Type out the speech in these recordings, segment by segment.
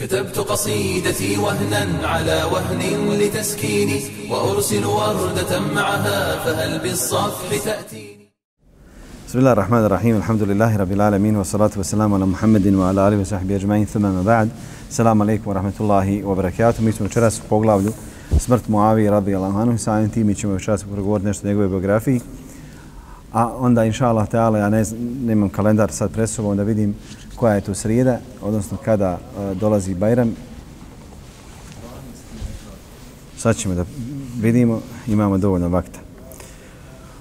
كتبت قصيدتي وهنا على وهن لتسكيني وأرسل وردة معها فهل بالصفح تأتيني بسم الله الرحمن الرحيم الحمد لله رب العالمين والصلاة والسلام على محمد وعلى آله وصحبه أجمعين ثم ما بعد السلام عليكم ورحمة الله وبركاته Mi smo večeras u poglavlju smrt Muavije radi Allahanu i samim tim mi ćemo večeras progovoriti nešto o njegove biografiji. A onda, inša Allah, teala, ja ne, nemam kalendar sad pred sobom da vidim koja je to srijeda, odnosno kada uh, dolazi Bajram. Sad ćemo da vidimo, imamo dovoljno vakta.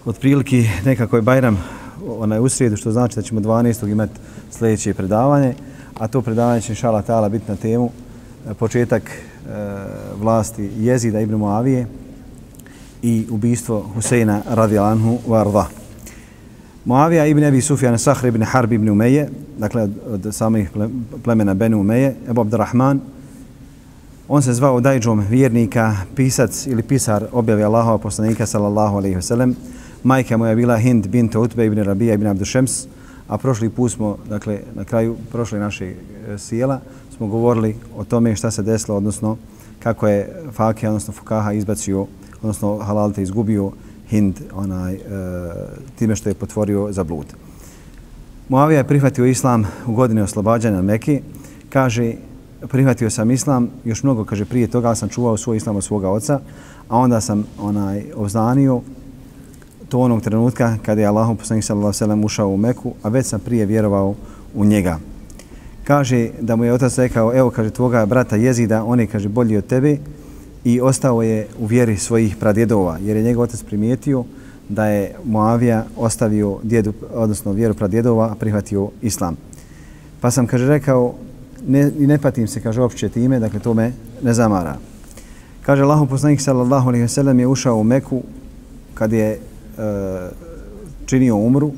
Od prilike nekako je Bajram je u srijedu, što znači da ćemo 12. imati sljedeće predavanje, a to predavanje će šala ta'ala biti na temu e, početak e, vlasti jezida Ibn Muavije i ubistvo Huseina radijalanhu varva. Muavija ibn Abi Sufjan Sahr ibn Harb ibn Umeje, dakle od samih plemena Benu Umeje, Ebu Abdurrahman, on se zvao Dajđom vjernika, pisac ili pisar objave Allahova poslanika sallallahu alaihi ve sellem. Majka moja bila Hind bint Utbe ibn Rabija ibn Abdušems, a prošli put smo, dakle, na kraju prošle naše e, sjela, smo govorili o tome šta se desilo, odnosno kako je Fakija, odnosno Fukaha izbacio, odnosno Halalte izgubio Hind onaj, e, time što je potvorio za blud. Muavija je prihvatio islam u godine oslobađanja Meki. Kaže, prihvatio sam islam, još mnogo, kaže, prije toga sam čuvao svoj islam od svoga oca, a onda sam onaj obznanio to onog trenutka kada je Allahom poslanik sallallahu sallam ušao u Meku, a već sam prije vjerovao u njega. Kaže da mu je otac rekao, evo kaže tvoga brata jezida, on je kaže bolji od tebe i ostao je u vjeri svojih pradjedova, jer je njegov otac primijetio da je Moavija ostavio djedu, odnosno vjeru pradjedova, a prihvatio islam. Pa sam kaže rekao, ne, ne patim se, kaže, opće time, dakle to me ne zamara. Kaže, Allahom poslanik sallallahu alaihi wa je ušao u Meku kad je E, činio umru.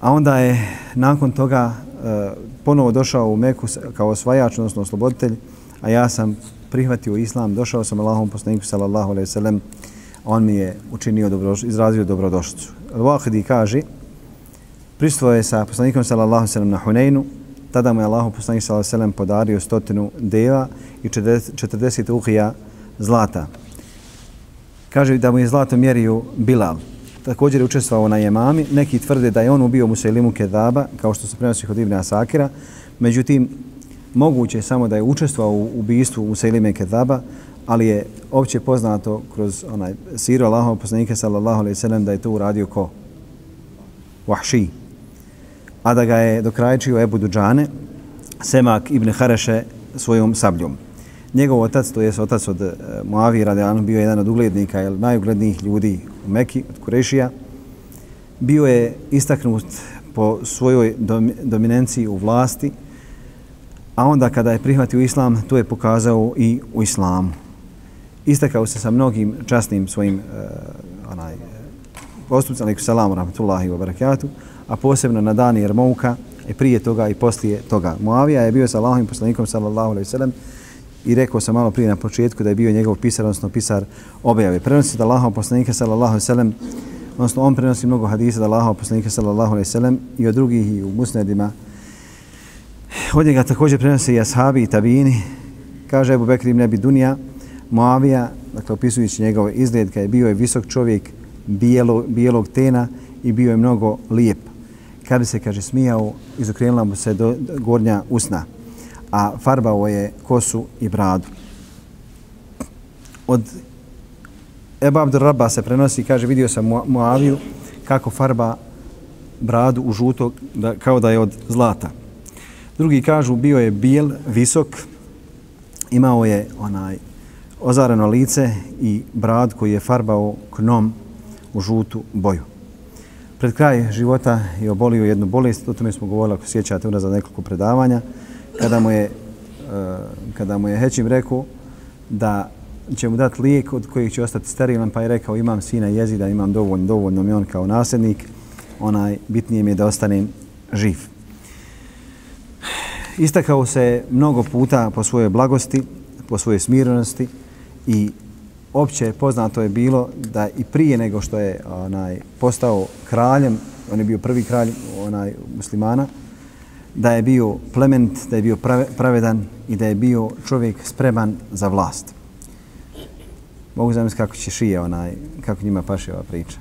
A onda je nakon toga e, ponovo došao u Meku kao osvajač, odnosno osloboditelj, a ja sam prihvatio islam, došao sam Allahom poslaniku sallallahu alaihi sallam, on mi je učinio dobro, izrazio dobrodošlicu. Al-Wahidi kaže, pristuo je sa poslanikom sallallahu alaihi sallam na Huneinu, tada mu je Allah poslanik sallallahu alaihi sallam podario stotinu deva i 40 uhija zlata kaže da mu je zlato mjerio Bilal. Također je učestvovao na jemami. Neki tvrde da je on ubio Muselimu Kedaba, kao što se prenosi kod Ibn Asakira. Međutim, moguće je samo da je učestvovao u ubijstvu Muselime Kedaba, ali je opće poznato kroz onaj siru Allahov poslanika sallallahu alejhi ve sellem da je to uradio ko Wahshi. A da ga je dokrajčio Ebu Duđane, Semak ibn Hareše svojom sabljom njegov otac, to je otac od e, uh, Muavi Radijanu, bio je jedan od uglednika, jel, najuglednijih ljudi u Meki, od Kurešija. Bio je istaknut po svojoj dominanciji u vlasti, a onda kada je prihvatio islam, to je pokazao i u islamu. Istakao se sa mnogim časnim svojim uh, onaj, postupcima, alaikum salamu, rahmatullahi wa barakatuh, a posebno na dani Jermouka, i prije toga i poslije toga. Muavija je bio sa Allahovim poslanikom, sallallahu alaihi sallam, i rekao sam malo prije na početku da je bio njegov pisar, odnosno pisar objave. Prenosi da Allahov poslanika sallallahu alaihi ve sellem, odnosno on prenosi mnogo hadisa da Allahov poslanika sallallahu alaihi ve sellem i od drugih i u musnedima. Od njega također prenosi i ashabi i tabini. Kaže Abu Bekr ibn Abi Dunija, Muavija, dakle opisujući njegov izgled, kada je bio je visok čovjek bijelo, bijelog tena i bio je mnogo lijep. Kad bi se, kaže, smijao, izokrenula mu se do gornja usna a farbao je kosu i bradu. Od Eba Abdurraba se prenosi, kaže, vidio sam Muaviju kako farba bradu u žuto, da, kao da je od zlata. Drugi kažu, bio je bijel, visok, imao je onaj ozareno lice i brad koji je farbao knom u žutu boju. Pred kraj života je obolio jednu bolest, o tome smo govorili, ako sjećate, unazad nekoliko predavanja kada mu je, e, kada mu je Hećim rekao da će mu dati lijek od kojih će ostati sterilan, pa je rekao imam sina jezida, imam dovoljno, dovoljno mi on kao nasljednik, onaj bitnije mi je da ostanem živ. Istakao se mnogo puta po svojoj blagosti, po svojoj smirenosti i opće poznato je bilo da i prije nego što je onaj postao kraljem, on je bio prvi kralj onaj muslimana, da je bio plement, da je bio pravedan i da je bio čovjek spreman za vlast. Mogu zamisliti kako će šije onaj, kako njima paše ova priča.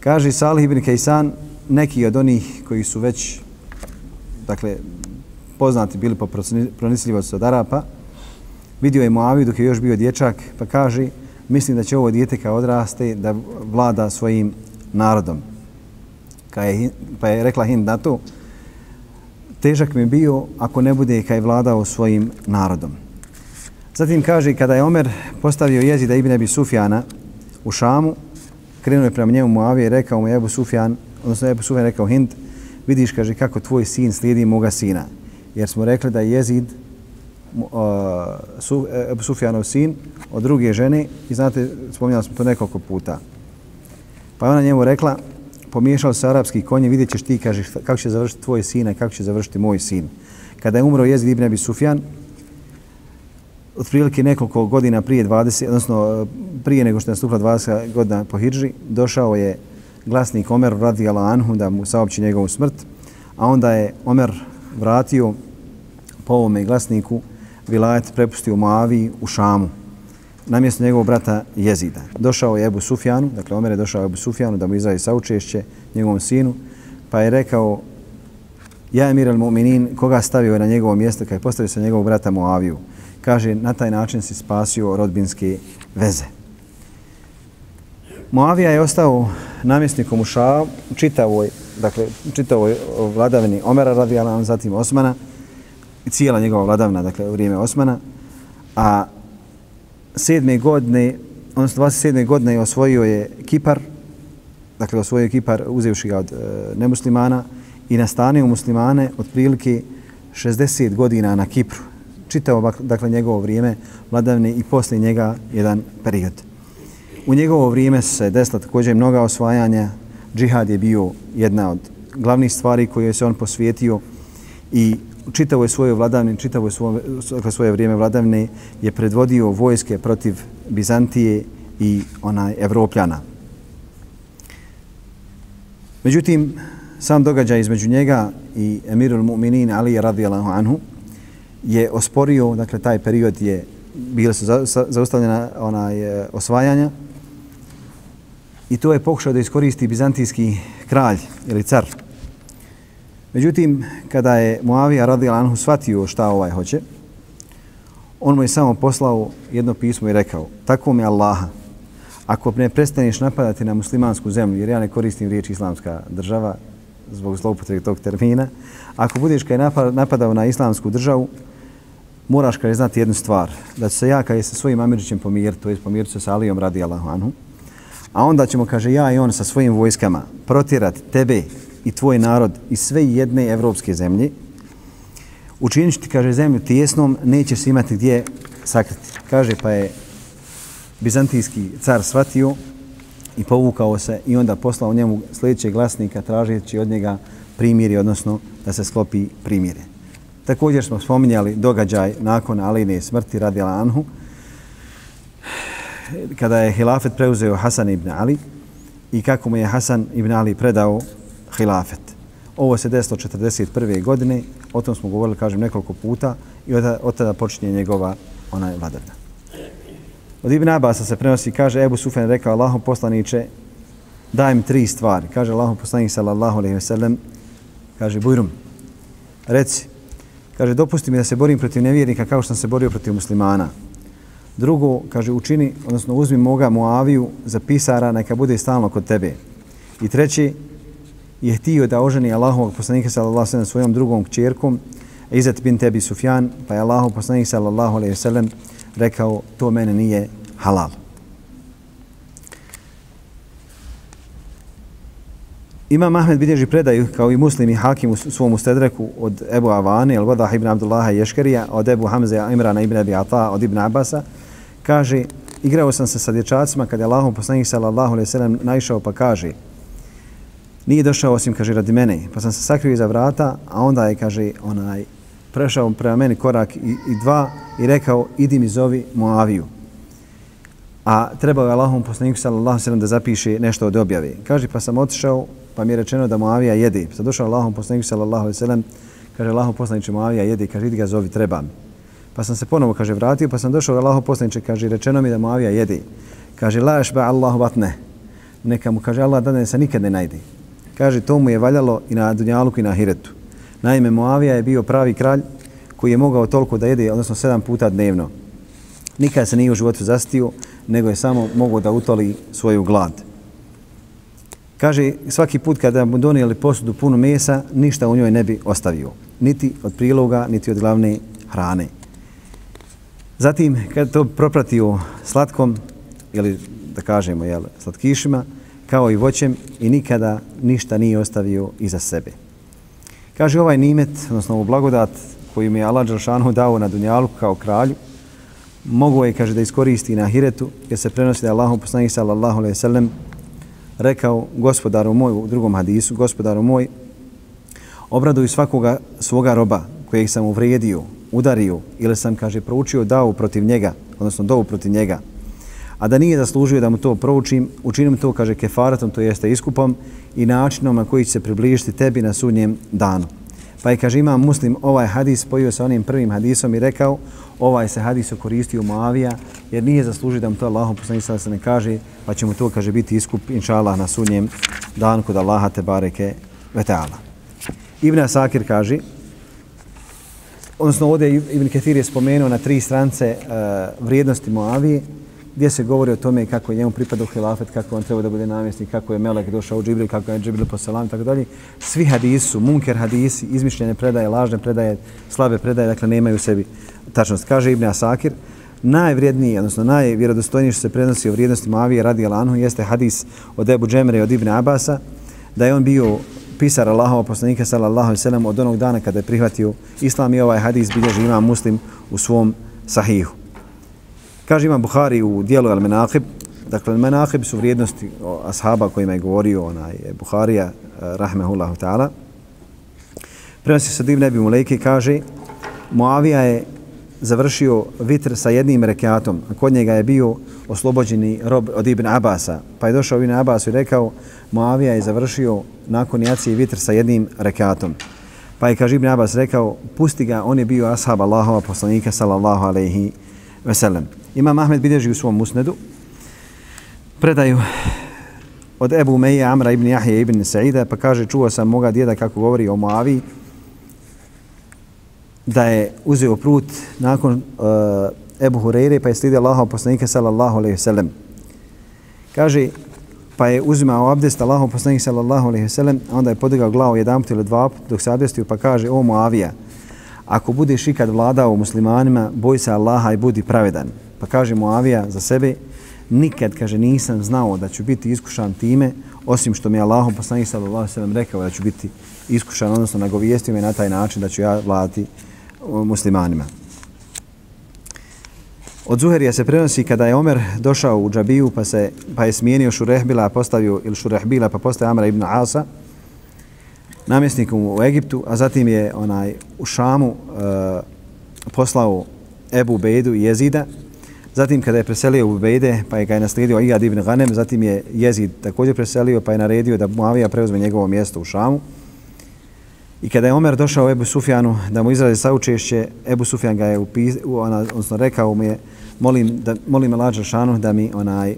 Kaže Salih ibn Kaysan, neki od onih koji su već, dakle, poznati bili po pronisljivosti od Arapa, vidio je Moavi dok je još bio dječak, pa kaže, mislim da će ovo dijete kao odraste da vlada svojim narodom. Ka je, pa je rekla Hind na to, težak mi bio ako ne bude kaj vladao svojim narodom. Zatim kaže, kada je Omer postavio jezida Ibn Abi Sufjana u Šamu, krenuo je prema njemu Moavije i rekao mu Ebu Sufjan, odnosno Ebu Sufjan rekao Hind, vidiš, kaže, kako tvoj sin slijedi moga sina. Jer smo rekli da je jezid uh, Ebu Sufjanov sin od druge žene i znate, spominjali smo to nekoliko puta. Pa ona njemu rekla, pomiješao se arapski konje, vidjet ćeš ti, kaže, kako će završiti tvoj sin i kako će završiti moj sin. Kada je umro jezid Ibn Abi Sufjan, otprilike nekoliko godina prije 20, odnosno prije nego što je nastupila 20 godina po Hidži, došao je glasnik Omer radi Anhu da mu saopći njegovu smrt, a onda je Omer vratio po ovome glasniku vilajet prepustio Moavi u Šamu namjesto njegovog brata Jezida. Došao je Ebu Sufjanu, dakle Omer je došao Ebu Sufjanu da mu izrazi saučešće njegovom sinu, pa je rekao ja emir al mu'minin, koga stavio na njegovo mjesto kada je postavio se njegovog brata Moaviju kaže na taj način si spasio rodbinske veze. Moavija je ostao namjesnikom u Ša, čitavoj, dakle, čitavoj vladavini Omera radijalan, zatim Osmana, i cijela njegova vladavna, dakle, u vrijeme Osmana, a sedme godine, odnosno 27. godine je osvojio je Kipar, dakle, osvojio je Kipar uzevši ga od e, nemuslimana i nastanio muslimane otprilike 60 godina na Kipru čitao dakle njegovo vrijeme vladavine i poslije njega jedan period. U njegovo vrijeme se desila također mnoga osvajanja. Džihad je bio jedna od glavnih stvari koje se on posvijetio i čitavo je svoje vladavne, čitavo je svoje, dakle, svoje vrijeme vladavne je predvodio vojske protiv Bizantije i onaj Evropljana. Međutim, sam događaj između njega i Emirul Mu'minin Ali radijallahu anhu je osporio, dakle taj period je bilo se zaustavljena onaj e, osvajanja i to je pokušao da iskoristi bizantijski kralj ili car. Međutim, kada je Muavija radil Anhu shvatio šta ovaj hoće, on mu je samo poslao jedno pismo i rekao tako mi Allaha, ako ne prestaneš napadati na muslimansku zemlju, jer ja ne koristim riječ islamska država zbog zloupotrebe tog termina, ako budeš kaj napadao na islamsku državu, moraš kaj znati jednu stvar, da se ja kaj sa svojim Amirđićem pomiriti, to je pomiriti se sa Alijom radi Allahu anhu, a onda ćemo, kaže, ja i on sa svojim vojskama protirat tebe i tvoj narod i sve jedne evropske zemlje, učinit ti, kaže, zemlju tijesnom, nećeš se imati gdje sakriti. Kaže, pa je bizantijski car shvatio i povukao se i onda poslao njemu sljedećeg glasnika tražeći od njega primjeri, odnosno da se sklopi primjere. Također smo spominjali događaj nakon Aline smrti radila Anhu, kada je hilafet preuzeo Hasan ibn Ali i kako mu je Hasan ibn Ali predao hilafet. Ovo se desilo 41. godine, o tom smo govorili, kažem, nekoliko puta i od od tada počinje njegova onaj vladavna. Od Ibn Abasa se prenosi, kaže, Ebu Sufjan rekao, Allahom poslaniće, daj mi tri stvari. Kaže Allahom poslanik, sallallahu alaihi ve sellem, kaže, Bujrum, reci, Kaže, dopusti mi da se borim protiv nevjernika kao što sam se borio protiv muslimana. Drugo, kaže, učini, odnosno uzmi moga Moaviju za pisara, neka bude stalno kod tebe. I treći, je htio da oženi Allahovog poslanika sallallahu alaihi svojom drugom kćerkom, Izet bin tebi Sufjan, pa je Allahov poslanik sallallahu alaihi sallam rekao, to mene nije halal. Imam Ahmed bilježi predaju kao i muslim i hakim u svom ustedreku od Ebu Avani, al Vadah ibn Abdullaha Ješkerija, od Ebu Hamze Imrana ibn Abi Ata, od Ibn Abasa, kaže, igrao sam se sa dječacima kad je Allahom poslanik sallallahu alaihi sallam naišao pa kaže, nije došao osim, kaže, radi mene, pa sam se sakrio iza vrata, a onda je, kaže, onaj, prešao prema meni korak i, i dva i rekao, idi mi zovi Moaviju. A trebao je Allahom poslaniku sallallahu alaihi sallam da zapiše nešto od objave. Kaže, pa sam otišao pa mi je rečeno da Muavija jede. Pa Sad došao Allahom poslaniku sallallahu alaihi sallam, kaže Allahom poslaniče Muavija jede, kaže idi ga zovi, treba mi. Pa sam se ponovo, kaže, vratio, pa sam došao Allahom poslaniče, kaže, rečeno mi da Muavija jedi. Kaže, la ba Allahu batne. Neka mu, kaže, Allah da se nikad ne najdi. Kaže, to mu je valjalo i na Dunjaluku i na Hiretu. Naime, Muavija je bio pravi kralj koji je mogao toliko da jede, odnosno sedam puta dnevno. Nikad se nije u životu zastio, nego je samo mogao da utoli svoju glad. Kaže, svaki put kada mu donijeli posudu punu mesa, ništa u njoj ne bi ostavio. Niti od priloga, niti od glavne hrane. Zatim, kada to propratio slatkom, ili da kažemo, jel, slatkišima, kao i voćem, i nikada ništa nije ostavio iza sebe. Kaže, ovaj nimet, odnosno ovu blagodat koju mi je Allah Đeršanu dao na Dunjalu kao kralju, mogu je, kaže, da iskoristi na Hiretu, jer se prenosi da je Allahom poslanih sallallahu alaihi sallam rekao gospodaru moj u drugom hadisu, gospodaru moj, obraduj svakoga svoga roba kojeg sam uvrijedio, udario ili sam, kaže, proučio davu protiv njega, odnosno dovu protiv njega, a da nije zaslužio da mu to proučim, učinim to, kaže, kefaratom, to jeste iskupom i načinom na koji će se približiti tebi na sudnjem danu. Pa je, kaže, imam muslim ovaj hadis spojio sa onim prvim hadisom i rekao, ovaj se hadis koristio Moavija, jer nije zaslužio da mu to Allahom poslani sada se ne kaže, pa će mu to, kaže, biti iskup, inša Allah, na sudnjem danu kod Allaha te bareke veteala. Ibn Asakir kaže, odnosno ovdje Ibn Ketir je spomenuo na tri strance uh, vrijednosti Moavije, gdje se govori o tome kako je njemu pripadao hilafet, kako on treba da bude namjesnik, kako je Melek došao u Džibril, kako je Džibril poselam i tako dalje. Svi hadisi su munker hadisi, izmišljene predaje, lažne predaje, slabe predaje, dakle nemaju u sebi tačnost. Kaže Ibn Asakir, najvrijedniji, odnosno najvjerodostojniji što se prenosi o vrijednosti Moavije radi Alanhu jeste hadis od Ebu Džemre od Ibn Abasa, da je on bio pisar Allahova poslanika sallallahu alaihi sallam od onog dana kada je prihvatio islam i ovaj hadis bilježi ima muslim u svom sahihu. Kaže ima Buhari u dijelu Al-Menaqib, dakle Al-Menaqib su vrijednosti ashaba kojima je govorio onaj e, Buharija, e, rahmehullahu ta'ala. Prenosi se divne bi Mulejke, kaže Muavija je završio vitr sa jednim rekiatom, a kod njega je bio oslobođeni rob od Ibn Abasa. Pa je došao Ibn Abbas i rekao, Muavija je završio nakon jacije vitr sa jednim rekiatom. Pa je, kaže Ibn Abbas, rekao, pusti ga, on je bio ashab Allahova poslanika, sallallahu alaihi veselem. Ima Ahmed bilježi u svom musnedu predaju od Ebu Meija Amra ibn Jahije ibn Saida pa kaže čuo sam moga djeda kako govori o Moaviji, da je uzeo prut nakon uh, Ebu Hureyre pa je slidio Allaha poslanika sallallahu alaihi sallam. Kaže pa je uzimao abdest Allaha poslanika sallallahu alaihi sallam a onda je podigao glavu jedan put ili dva put dok se abdestio pa kaže o Muavija, ako budeš ikad vladao muslimanima boj se Allaha i budi pravedan. Pa kaže Muavija za sebe, nikad, kaže, nisam znao da ću biti iskušan time, osim što mi je Allahom poslanih sallallahu sallam rekao da ću biti iskušan, odnosno nagovijestio me na taj način da ću ja vladati muslimanima. Od Zuherija se prenosi kada je Omer došao u Džabiju pa, se, pa je smijenio Šurehbila postavio, ili Šurehbila pa postavio Amra ibn Asa, namjesnikom u Egiptu, a zatim je onaj u Šamu e, poslao Ebu Bejdu i Jezida, Zatim kada je preselio u Bejde, pa je ga je naslijedio Iyad ibn Ghanem, zatim je Jezid također preselio, pa je naredio da Muavija preuzme njegovo mjesto u Šamu. I kada je Omer došao Ebu Sufjanu da mu izrazi saučešće, Ebu Sufjan ga je upis, ona, odnosno rekao mu je, molim, da, molim Elađa Šanu da mi onaj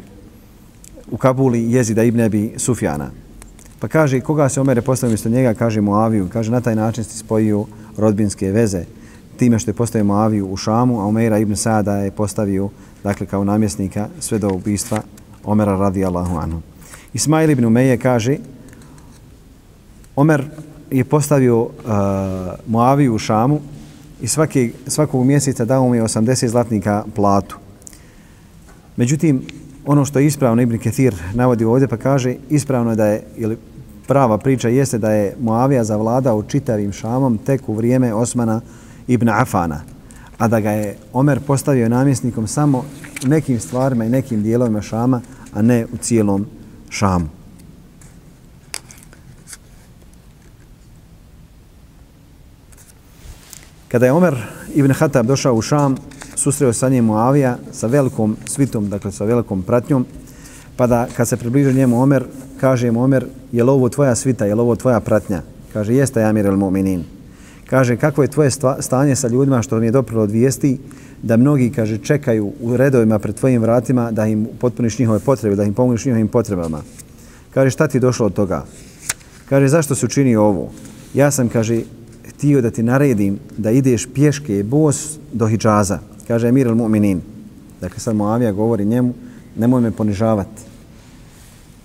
u Kabuli Jezida ibn Ebi Sufjana. Pa kaže, koga se Omer je postavio mjesto njega, kaže Muaviju, kaže, na taj način se spojio rodbinske veze time što je postavio Muaviju u Šamu, a Omera ibn Sada je postavio dakle kao namjesnika sve do ubistva Omera radijallahu anhu. Ismail ibn Umeje kaže Omer je postavio uh, Muaviju u Šamu i svaki, svakog mjeseca dao mu je 80 zlatnika platu. Međutim, ono što je ispravno Ibn Ketir navodi ovdje pa kaže ispravno je da je ili prava priča jeste da je Muavija zavladao čitavim Šamom tek u vrijeme Osmana ibn Afana a da ga je Omer postavio namjesnikom samo u nekim stvarima i nekim dijelovima Šama, a ne u cijelom Šamu. Kada je Omer ibn Hatab došao u Šam, susreo sa njim Muavija sa velikom svitom, dakle sa velikom pratnjom, pa da kad se približio njemu Omer, kaže mu Omer, je li ovo tvoja svita, je li ovo tvoja pratnja? Kaže, jeste Amir el Mu'minin. Kaže, kako je tvoje stanje sa ljudima što mi je doprilo od vijesti, da mnogi, kaže, čekaju u redovima pred tvojim vratima da im potpuniš njihove potrebe, da im pomogneš njihovim potrebama. Kaže, šta ti došlo od toga? Kaže, zašto se učinio ovo? Ja sam, kaže, htio da ti naredim da ideš pješke bos do Hidžaza. Kaže, Emir al-Mu'minin. Dakle, sad Moavija govori njemu, nemoj me ponižavati.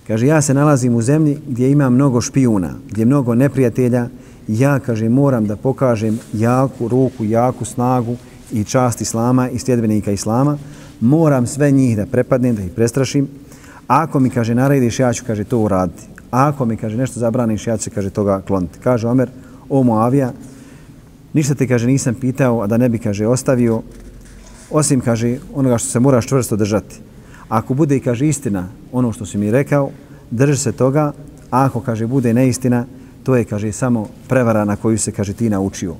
Kaže, ja se nalazim u zemlji gdje ima mnogo špijuna, gdje mnogo neprijatelja. Ja, kaže, moram da pokažem jaku ruku, jaku snagu i čast Islama i sljedbenika Islama. Moram sve njih da prepadnem, da ih prestrašim. Ako mi, kaže, narediš, ja ću, kaže, to uraditi. Ako mi, kaže, nešto zabraniš, ja ću, kaže, toga kloniti. Kaže Omer, o Moavija, ništa te, kaže, nisam pitao, a da ne bi, kaže, ostavio, osim, kaže, onoga što se moraš čvrsto držati. Ako bude, kaže, istina ono što si mi rekao, drži se toga, a ako, kaže, bude neistina, to je, kaže, samo prevara na koju se, kaže, ti naučio.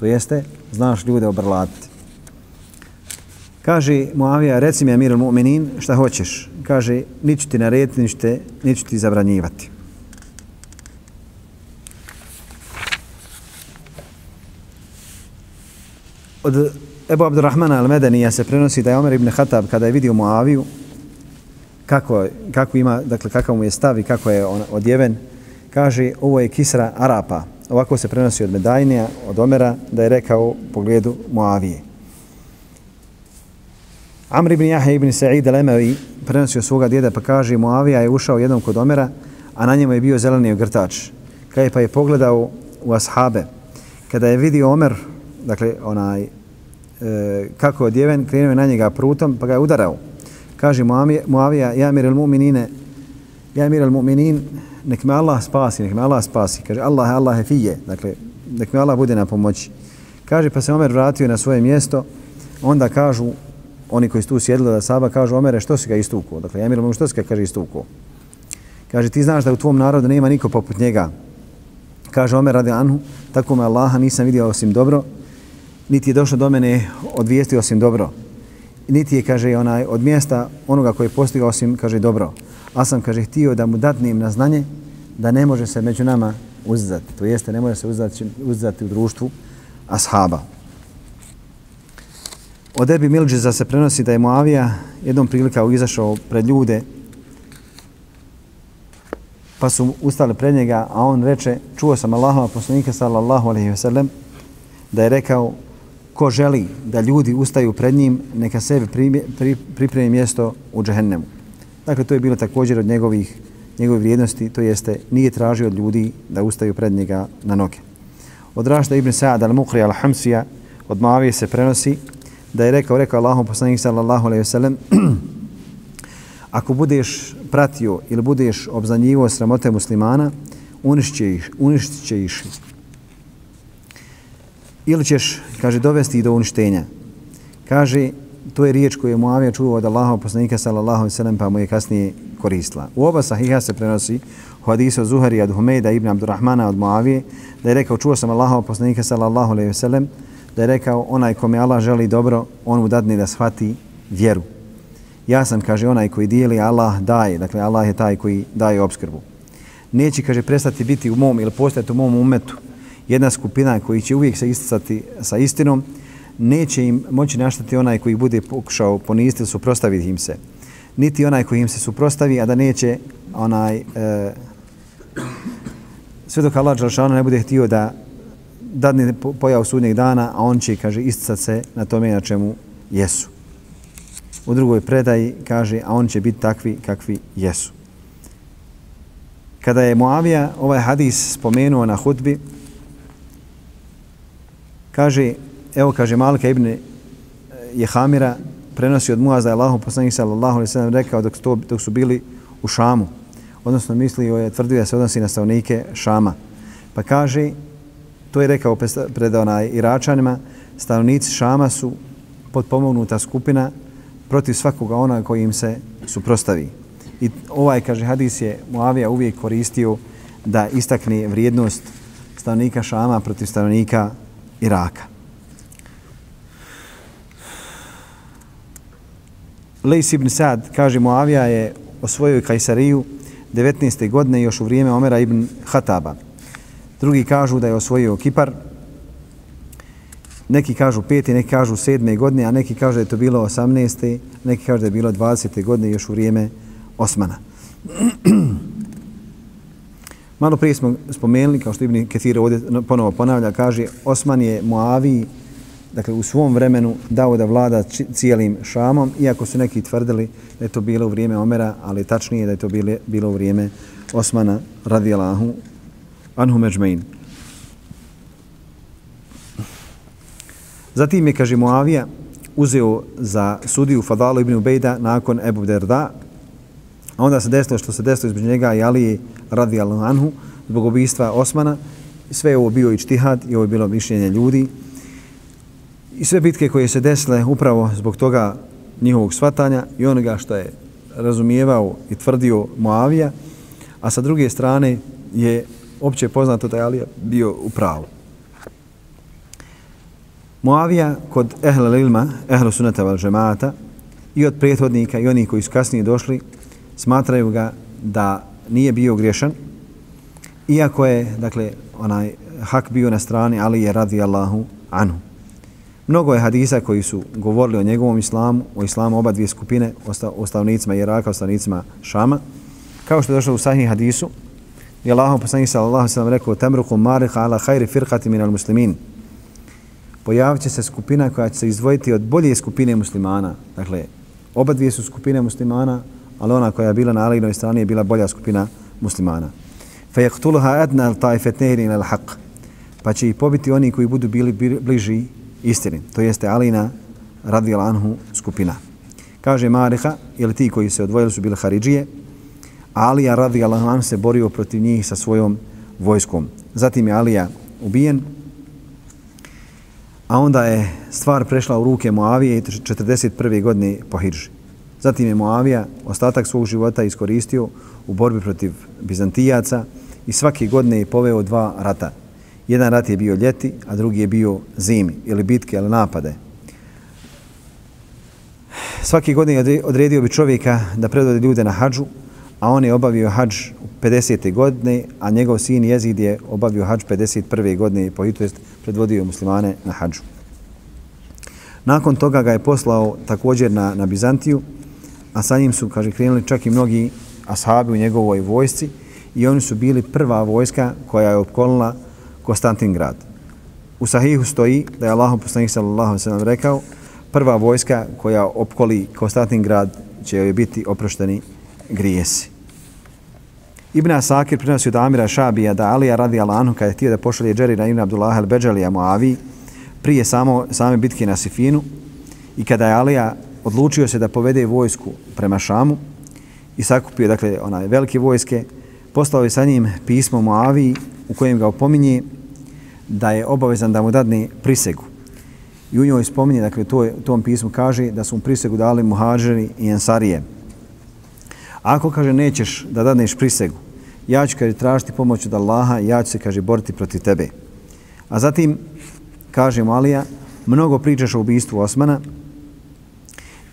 To jeste, znaš ljude obrlatiti. Kaže Muavija, reci mi Amirul Mu'minin šta hoćeš. Kaže, niću ti narediti, niću, te, niću ti zabranjivati. Od Ebu Abdurrahmana al-Medanija se prenosi da je Omer ibn Khattab kada je vidio Muaviju kako, kako ima, dakle kakav mu je stav i kako je on odjeven, kaže ovo je Kisra Arapa. Ovako se prenosi od Medajnija, od Omera, da je rekao u pogledu Muavije. Amr ibn Jahe ibn Sa'id al-Emevi prenosio svoga djeda pa kaže Muavija je ušao jednom kod Omera, a na njemu je bio zeleni ogrtač. Kada je pa je pogledao u ashabe, kada je vidio Omer, dakle onaj, e, kako je odjeven, krenuo je na njega prutom pa ga je udarao. Kaže Muavija, ja mir al mu'minine, ja mir al mu'minin, nek me Allah spasi, nek me Allah spasi. Kaže Allah, Allah je fije, dakle, nek me Allah bude na pomoći. Kaže, pa se Omer vratio na svoje mjesto, onda kažu, oni koji su tu sjedili da saba, kažu Omere, što si ga istukao? Dakle, ja miram, što si ga, kaže, istukao? Kaže, ti znaš da u tvom narodu nema niko poput njega. Kaže Omer radi Anhu, tako me Allaha nisam vidio osim dobro, niti je došlo do mene od vijesti osim dobro. Niti je, kaže, onaj, od mjesta onoga koji je postigao osim, kaže, dobro. A sam, kaže, htio da mu datnim na znanje da ne može se među nama uzdati. To jeste, ne može se uzdati, uzdati u društvu ashaba. Od Ebi Milđiza se prenosi da je Moavija jednom prilika izašao pred ljude pa su ustali pred njega, a on reče, čuo sam Allahova poslanika sallallahu alaihi ve sellem, da je rekao, ko želi da ljudi ustaju pred njim, neka sebi pripremi mjesto u džehennemu. Dakle, to je bilo također od njegovih, njegove vrijednosti, to jeste, nije tražio od ljudi da ustaju pred njega na noge. Od Rašda ibn Sa'ad al-Mukri al-Hamsija od Moavije se prenosi da je rekao, rekao Allahom poslanik sallallahu alaihi wasallam, ako budeš pratio ili budeš obzanjivo sramote muslimana, unišće ih, unišće ih. Ili ćeš, kaže, dovesti do uništenja. Kaže, to je riječ koju je Muavija čuo od Allaha poslanika sallallahu alaihi sellem pa mu je kasnije koristila. U oba sahiha se prenosi u hadisu Zuhari od Humejda ibn Abdurrahmana od Muavije da je rekao, čuo sam Allaha poslanika sallallahu alaihi wasallam da je rekao onaj kome Allah želi dobro, on mu dadne da shvati vjeru. Ja sam, kaže, onaj koji dijeli, Allah daje. Dakle, Allah je taj koji daje obskrbu. Neće, kaže, prestati biti u mom ili postati u mom umetu jedna skupina koji će uvijek se isticati sa istinom, neće im moći naštati onaj koji bude pokušao poniziti ili suprostaviti im se. Niti onaj koji im se suprostavi, a da neće onaj... E, sve dok Allah Đalšana ne bude htio da dadne pojav sudnjeg dana, a on će, kaže, isticati se na tome na čemu jesu. U drugoj predaji kaže, a on će biti takvi kakvi jesu. Kada je Muavija ovaj hadis spomenuo na hudbi, kaže, evo kaže Malika ibn eh, Jehamira, prenosi od Muaz da je Allahom poslanik sallallahu alaihi sallam rekao dok, to, dok su bili u Šamu. Odnosno mislio je, tvrdio da se odnosi na stavnike Šama. Pa kaže, to je rekao pred onaj Iračanima, stanovnici Šama su podpomognuta skupina protiv svakoga ona koji im se suprostavi. I ovaj, kaže, hadis je Muavija uvijek koristio da istakne vrijednost stanovnika Šama protiv stanovnika Iraka. Lejs ibn Sad, kaže Muavija je osvojio Kajsariju 19. godine još u vrijeme Omera ibn Hataba. Drugi kažu da je osvojio Kipar, neki kažu 5. neki kažu 7. godine, a neki kažu da je to bilo 18. neki kažu da je bilo 20. godine još u vrijeme Osmana. Malo prije smo spomenuli, kao što Ibn Ketir ovdje ponovo ponavlja, kaže Osman je Moavi, dakle u svom vremenu dao da vlada cijelim Šamom, iako su neki tvrdili da je to bilo u vrijeme Omera, ali tačnije da je to bilo, bilo u vrijeme Osmana radijalahu anhu međmein. Zatim je, kaže Moavija, uzeo za sudiju Fadalu ibn Ubejda nakon Ebu Derda, a onda se desilo što se desilo između njega i Alije radijallahu anhu zbog ubistva Osmana. Sve je ovo bio i čtihad i ovo je bilo mišljenje ljudi. I sve bitke koje se desile upravo zbog toga njihovog svatanja i onoga što je razumijevao i tvrdio Moavija, a sa druge strane je opće poznato da je Alija bio u pravu. Moavija kod ehle ilma, ehlu sunata val žemata, i od prethodnika i onih koji su kasnije došli, smatraju ga da nije bio griješan, iako je, dakle, onaj hak bio na strani Ali je radi Allahu anhu. Mnogo je hadisa koji su govorili o njegovom islamu, o islamu oba dvije skupine, o stavnicima Iraka, o stavnicima Šama. Kao što je došlo u sahih hadisu, je Allahom poslanih sallallahu sallam rekao Tamruku mariha ala hajri firqati min al muslimin. Pojavit će se skupina koja će se izdvojiti od bolje skupine muslimana. Dakle, oba dvije su skupine muslimana, ali ona koja je bila na Alijinoj strani je bila bolja skupina muslimana. Fa adna al-ta'ifatayn al-haq. Pa će ih pobiti oni koji budu bili bliži istini. To jeste Alina radijal anhu skupina. Kaže Mariha, ili ti koji se odvojili su bili Haridžije, Alija radijal anhu se borio protiv njih sa svojom vojskom. Zatim je Alija ubijen, a onda je stvar prešla u ruke Moavije 41. godine po Hidži. Zatim je Moavija ostatak svog života iskoristio u borbi protiv Bizantijaca i svake godine je poveo dva rata. Jedan rat je bio ljeti, a drugi je bio zimi ili bitke ili napade. Svake godine odredio bi čovjeka da predvode ljude na hađu, a on je obavio hađ u 50. godine, a njegov sin Jezid je obavio hađ 51. godine, po hitu jest predvodio muslimane na hađu. Nakon toga ga je poslao također na, na Bizantiju, a sa njim su, kaže, krenuli čak i mnogi ashabi u njegovoj vojsci i oni su bili prva vojska koja je opkolila Konstantingrad. U sahihu stoji da je Allah poslanik sallallahu sallam rekao prva vojska koja opkoli Konstantingrad će joj biti oprošteni grijesi. Ibn Asakir prinosi od Amira Šabija da Alija radi Alanu kada je htio da pošalje Džerira Ibn Abdullah al-Beđalija Muavi prije samo, same bitke na Sifinu i kada je Alija odlučio se da povede vojsku prema Šamu i sakupio dakle onaj velike vojske, poslao je sa njim pismo Moaviji u kojem ga opominje da je obavezan da mu dadne prisegu. I u njoj spominje, dakle to, u tom pismu kaže da su mu prisegu dali muhađeri i ensarije. Ako kaže nećeš da dadneš prisegu, ja ću kaže tražiti pomoć od Allaha i ja ću se kaže boriti protiv tebe. A zatim kaže Alija, mnogo pričaš o ubistvu Osmana,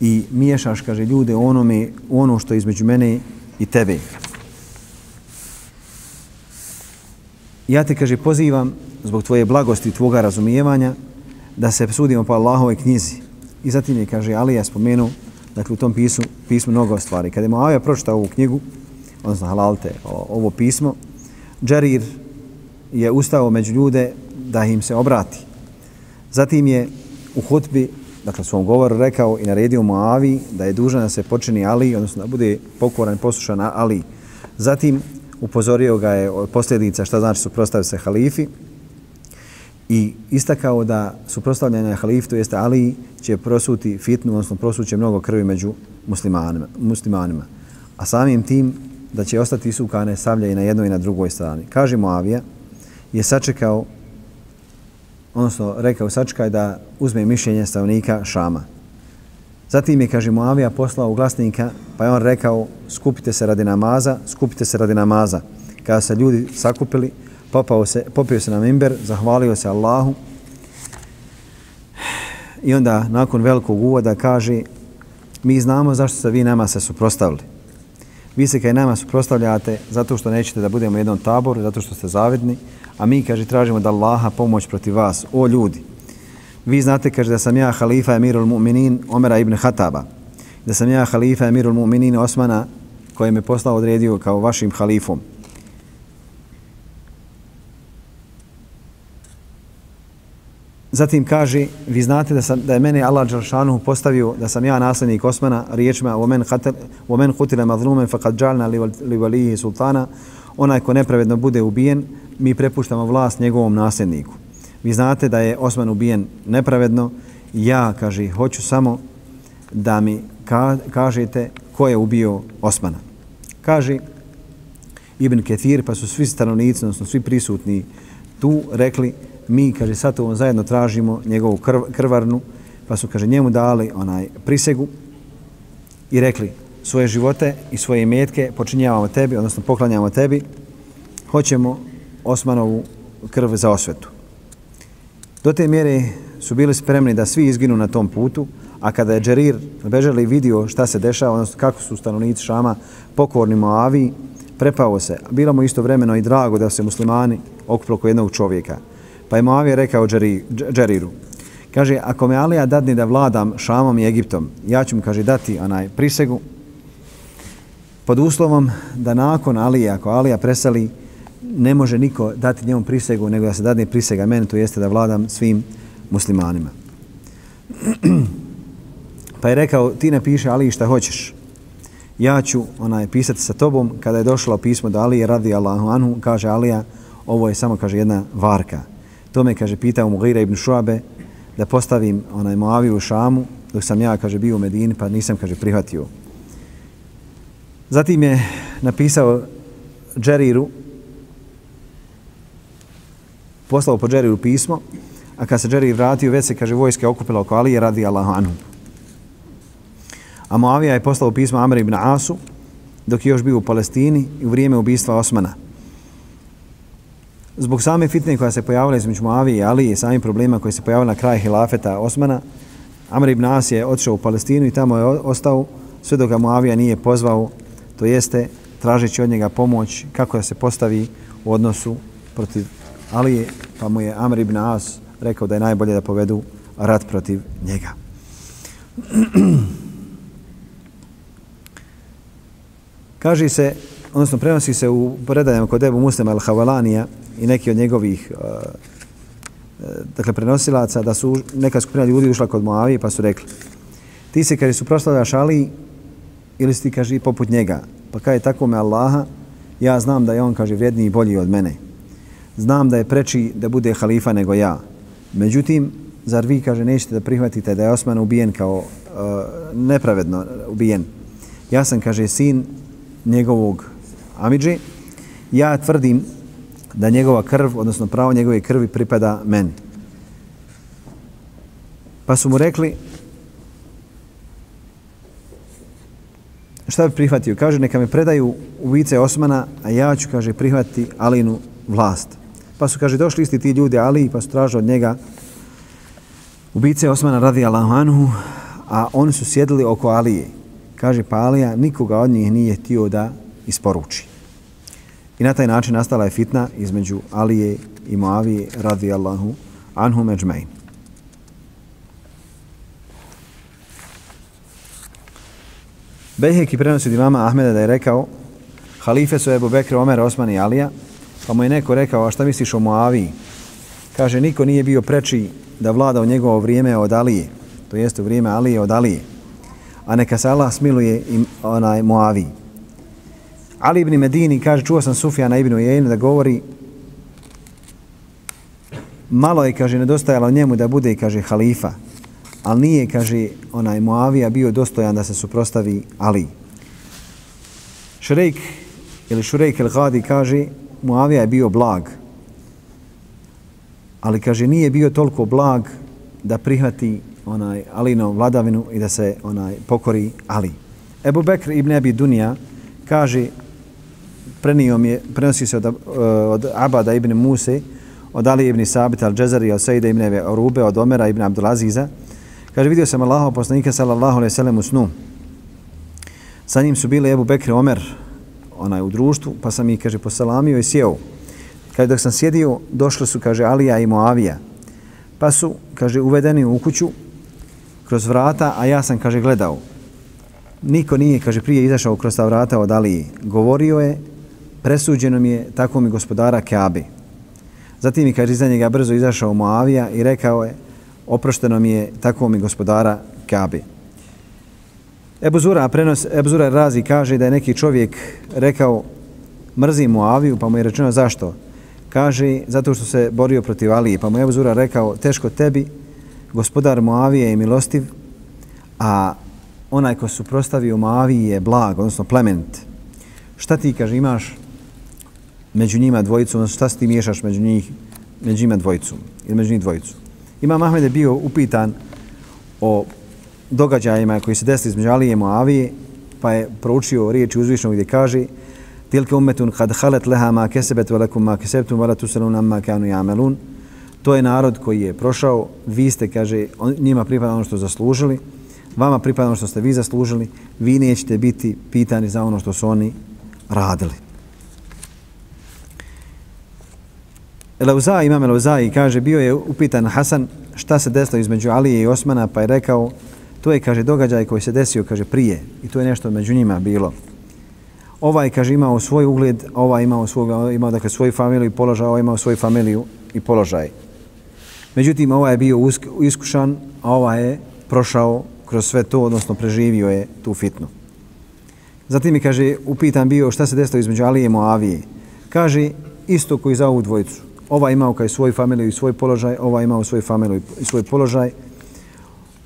i miješaš, kaže, ljude onome, u ono što je između mene i tebe. Ja te, kaže, pozivam zbog tvoje blagosti i tvoga razumijevanja da se sudimo po Allahove knjizi. I zatim je, kaže, Ali ja spomenu, dakle, u tom pismu, pismu mnogo stvari. Kada je Moavija pročitao ovu knjigu, odnosno halalte, ovo pismo, Džerir je ustao među ljude da im se obrati. Zatim je u hutbi dakle, svom govoru rekao i naredio Moavi da je dužan da se počini Ali, odnosno da bude pokoran i poslušan Ali. Zatim upozorio ga je od posljedica šta znači suprostaviti se halifi i istakao da suprostavljanje halifi, to jeste Ali, će prosuti fitnu, odnosno prosuće mnogo krvi među muslimanima, muslimanima. A samim tim da će ostati isukane savlje i na jednoj i na drugoj strani. Kaže Moavija, je sačekao odnosno rekao sačkaj da uzme mišljenje stavnika Šama. Zatim je, kaže Muavija, poslao u glasnika, pa je on rekao, skupite se radi namaza, skupite se radi namaza. Kada se ljudi sakupili, popao se, popio se na mimber, zahvalio se Allahu i onda nakon velikog uvoda kaže, mi znamo zašto se vi nama se suprostavili. Vi se kaj nama suprostavljate zato što nećete da budemo jednom taboru, zato što ste zavidni, a mi, kaže, tražimo da Allaha pomoć protiv vas, o ljudi. Vi znate, kaže, da sam ja halifa emirul mu'minin Omera ibn Hataba, da sam ja halifa emirul mu'minin Osmana koji me poslao odredio kao vašim halifom. Zatim kaže, vi znate da, sam, da je mene Allah Đalšanuhu postavio da sam ja nasljednik Osmana riječima u men hutile mazlumen faqad džalna li valihi sultana onaj ko nepravedno bude ubijen mi prepuštamo vlast njegovom nasljedniku. Vi znate da je Osman ubijen nepravedno ja, kaže, hoću samo da mi ka, kažete ko je ubio Osmana. Kaže Ibn Ketir, pa su svi stanovnici, odnosno svi prisutni tu rekli, mi, kaže, sad ovom zajedno tražimo njegovu krv, krvarnu, pa su, kaže, njemu dali onaj prisegu i rekli svoje živote i svoje imetke počinjavamo tebi, odnosno poklanjamo tebi, hoćemo Osmanovu krv za osvetu. Do te mjere su bili spremni da svi izginu na tom putu, a kada je Džerir bežali vidio šta se dešava, odnosno kako su stanovnici Šama pokorni Moaviji, prepao se. Bilo mu isto vremeno i drago da se muslimani okupilo oko jednog čovjeka. Pa je Moavija rekao Džeriru, kaže, ako me Alija dadne da vladam Šamom i Egiptom, ja ću mu, kaže, dati onaj prisegu pod uslovom da nakon Alije, ako Alija presali, ne može niko dati njemu prisegu, nego da se dadne prisega meni, to jeste da vladam svim muslimanima. pa je rekao, ti napiše Ali šta hoćeš. Ja ću onaj, pisati sa tobom. Kada je došlo pismo da Ali radi Allahu anhu, kaže Alija, ovo je samo kaže jedna varka. To me kaže pitao Mughira ibn Šuabe da postavim onaj Moaviju u Šamu, dok sam ja kaže bio u Medini, pa nisam kaže prihvatio. Zatim je napisao Džeriru, poslao po Džeriru pismo, a kad se Džerir vratio, već se, kaže, vojske okupila oko Alije radi Allahu anhu. A Moavija je poslao pismo Amr ibn Asu, dok je još bio u Palestini i u vrijeme ubistva Osmana. Zbog same fitne koja se pojavila između Moavije i Alije, sami problema koji se pojavila na kraj hilafeta Osmana, Amr ibn As je otišao u Palestinu i tamo je ostao sve dok ga Moavija nije pozvao, to jeste tražeći od njega pomoć kako da se postavi u odnosu protiv Alije, pa mu je Amr ibn As rekao da je najbolje da povedu rat protiv njega. Kaže se, odnosno prenosi se u predanjama kod Ebu Muslima al-Havalanija i neki od njegovih uh, uh, dakle, prenosilaca da su neka skupina ljudi ušla kod Moavije pa su rekli ti se kaže suprotstavljaš Ali ili si ti kaže poput njega. Pa kaže tako me Allaha? Ja znam da je on kaže vrijedniji i bolji od mene. Znam da je preči da bude halifa nego ja. Međutim zar vi kaže nećete da prihvatite da je Osman ubijen kao uh, nepravedno ubijen? Ja sam kaže sin njegovog Amidži, ja tvrdim da njegova krv, odnosno pravo njegove krvi pripada meni. Pa su mu rekli, šta bi prihvatio? Kaže, neka me predaju ubice Osmana, a ja ću, kaže, prihvatiti Alinu vlast. Pa su, kaže, došli isti ti ljudi Ali, pa su tražili od njega ubice Osmana radi Allahu anhu, a oni su sjedili oko Alije kaže pa Alija nikoga od njih nije htio da isporuči. I na taj način nastala je fitna između Alije i Moavije radi Allahu anhu međmein. Bejheki prenosi od imama Ahmeda da je rekao Halife su Ebu Bekr, Omer, Osman i Alija, pa mu je neko rekao, a šta misliš o Moaviji? Kaže, niko nije bio preči da vlada u njegovo vrijeme od Alije, to jeste u vrijeme Alije od Alije a neka se Allah smiluje i onaj Moaviji. Ali ibn Medini kaže, čuo sam Sufjana ibn Ujejna da govori malo je, kaže, nedostajalo njemu da bude, kaže, halifa, ali nije, kaže, onaj Moavija bio dostojan da se suprostavi Ali. Šurejk ili Šurejk el Gadi kaže, Moavija je bio blag, ali kaže, nije bio toliko blag da prihvati onaj Alino vladavinu i da se onaj pokori Ali. Ebu Bekr ibn Abi Dunija kaže prenio mi je, prenosi se od, eh, od Abada ibn Muse, od Ali ibn Sabita al-Džezari, od Sejda ibn Eve Orube, od Omera ibn Abdulaziza. Kaže, vidio sam Allaha poslanika sallallahu alaihi sallam u snu. Sa njim su bili Ebu Bekri Omer, onaj u društvu, pa sam ih, kaže, posalamio i sjeo. Kaže, dok sam sjedio, došli su, kaže, Alija i Moavija. Pa su, kaže, uvedeni u kuću kroz vrata, a ja sam, kaže, gledao. Niko nije, kaže, prije izašao kroz ta vrata od Alije. Govorio je, presuđeno mi je tako mi gospodara Keabi. Zatim mi, kaže, iza njega brzo izašao Moavija i rekao je, oprošteno mi je tako mi gospodara Kabe. Ebu Zura, prenos, Ebu Zura razi kaže da je neki čovjek rekao mrzi Muaviju, pa mu je rečeno zašto? Kaže, zato što se borio protiv Alije, pa mu je Ebu Zura rekao, teško tebi, gospodar Muavije je milostiv, a onaj ko suprostavio Muaviji je blag, odnosno plement. Šta ti, kaže, imaš među njima dvojicu, odnosno šta ti miješaš među njih, među njima dvojicu, ili među njih dvojicu. Imam Ahmed je bio upitan o događajima koji se desili između Alije i Moavije, pa je proučio riječi uzvišnog gdje kaže Tilke umetun kad halet leha ma kesebet velakum ma kesebtum vala tusalun amma kanu jamelun. To je narod koji je prošao, vi ste, kaže, njima pripada ono što zaslužili, vama pripada ono što ste vi zaslužili, vi nećete biti pitani za ono što su oni radili. Eleuza, imam Eleuza i kaže, bio je upitan Hasan šta se desilo između Alije i Osmana, pa je rekao, To je, kaže, događaj koji se desio, kaže, prije. I to je nešto među njima bilo. Ovaj, kaže, imao svoj ugled, ovaj imao, svoj, imao dakle, svoju familiju i položaj, ovaj imao svoju familiju i položaj. Međutim, ovaj je bio usk, iskušan, a ovaj je prošao kroz sve to, odnosno preživio je tu fitnu. Zatim mi kaže, upitan bio šta se desilo između Alije i Moavije. Kaže, isto koji za ovu dvojicu. Ova imao kao svoj familiju i svoj položaj, ova imao svoju familiju i svoj položaj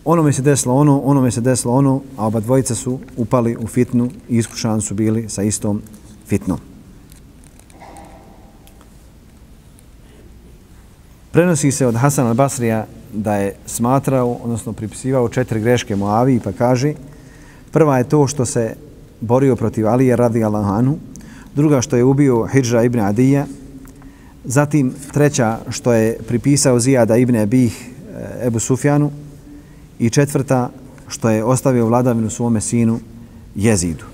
ono mi se desilo ono, ono mi se desilo ono, a oba dvojica su upali u fitnu i iskušan su bili sa istom fitnom. Prenosi se od Hasan al-Basrija da je smatrao, odnosno pripisivao četiri greške Moaviji, pa kaže prva je to što se borio protiv Alije radi Allahanu, druga što je ubio Hidža ibn Adija, zatim treća što je pripisao Zijada ibn Abih eh, Ebu Sufjanu, i četvrta što je ostavio vladavinu svome sinu Jezidu.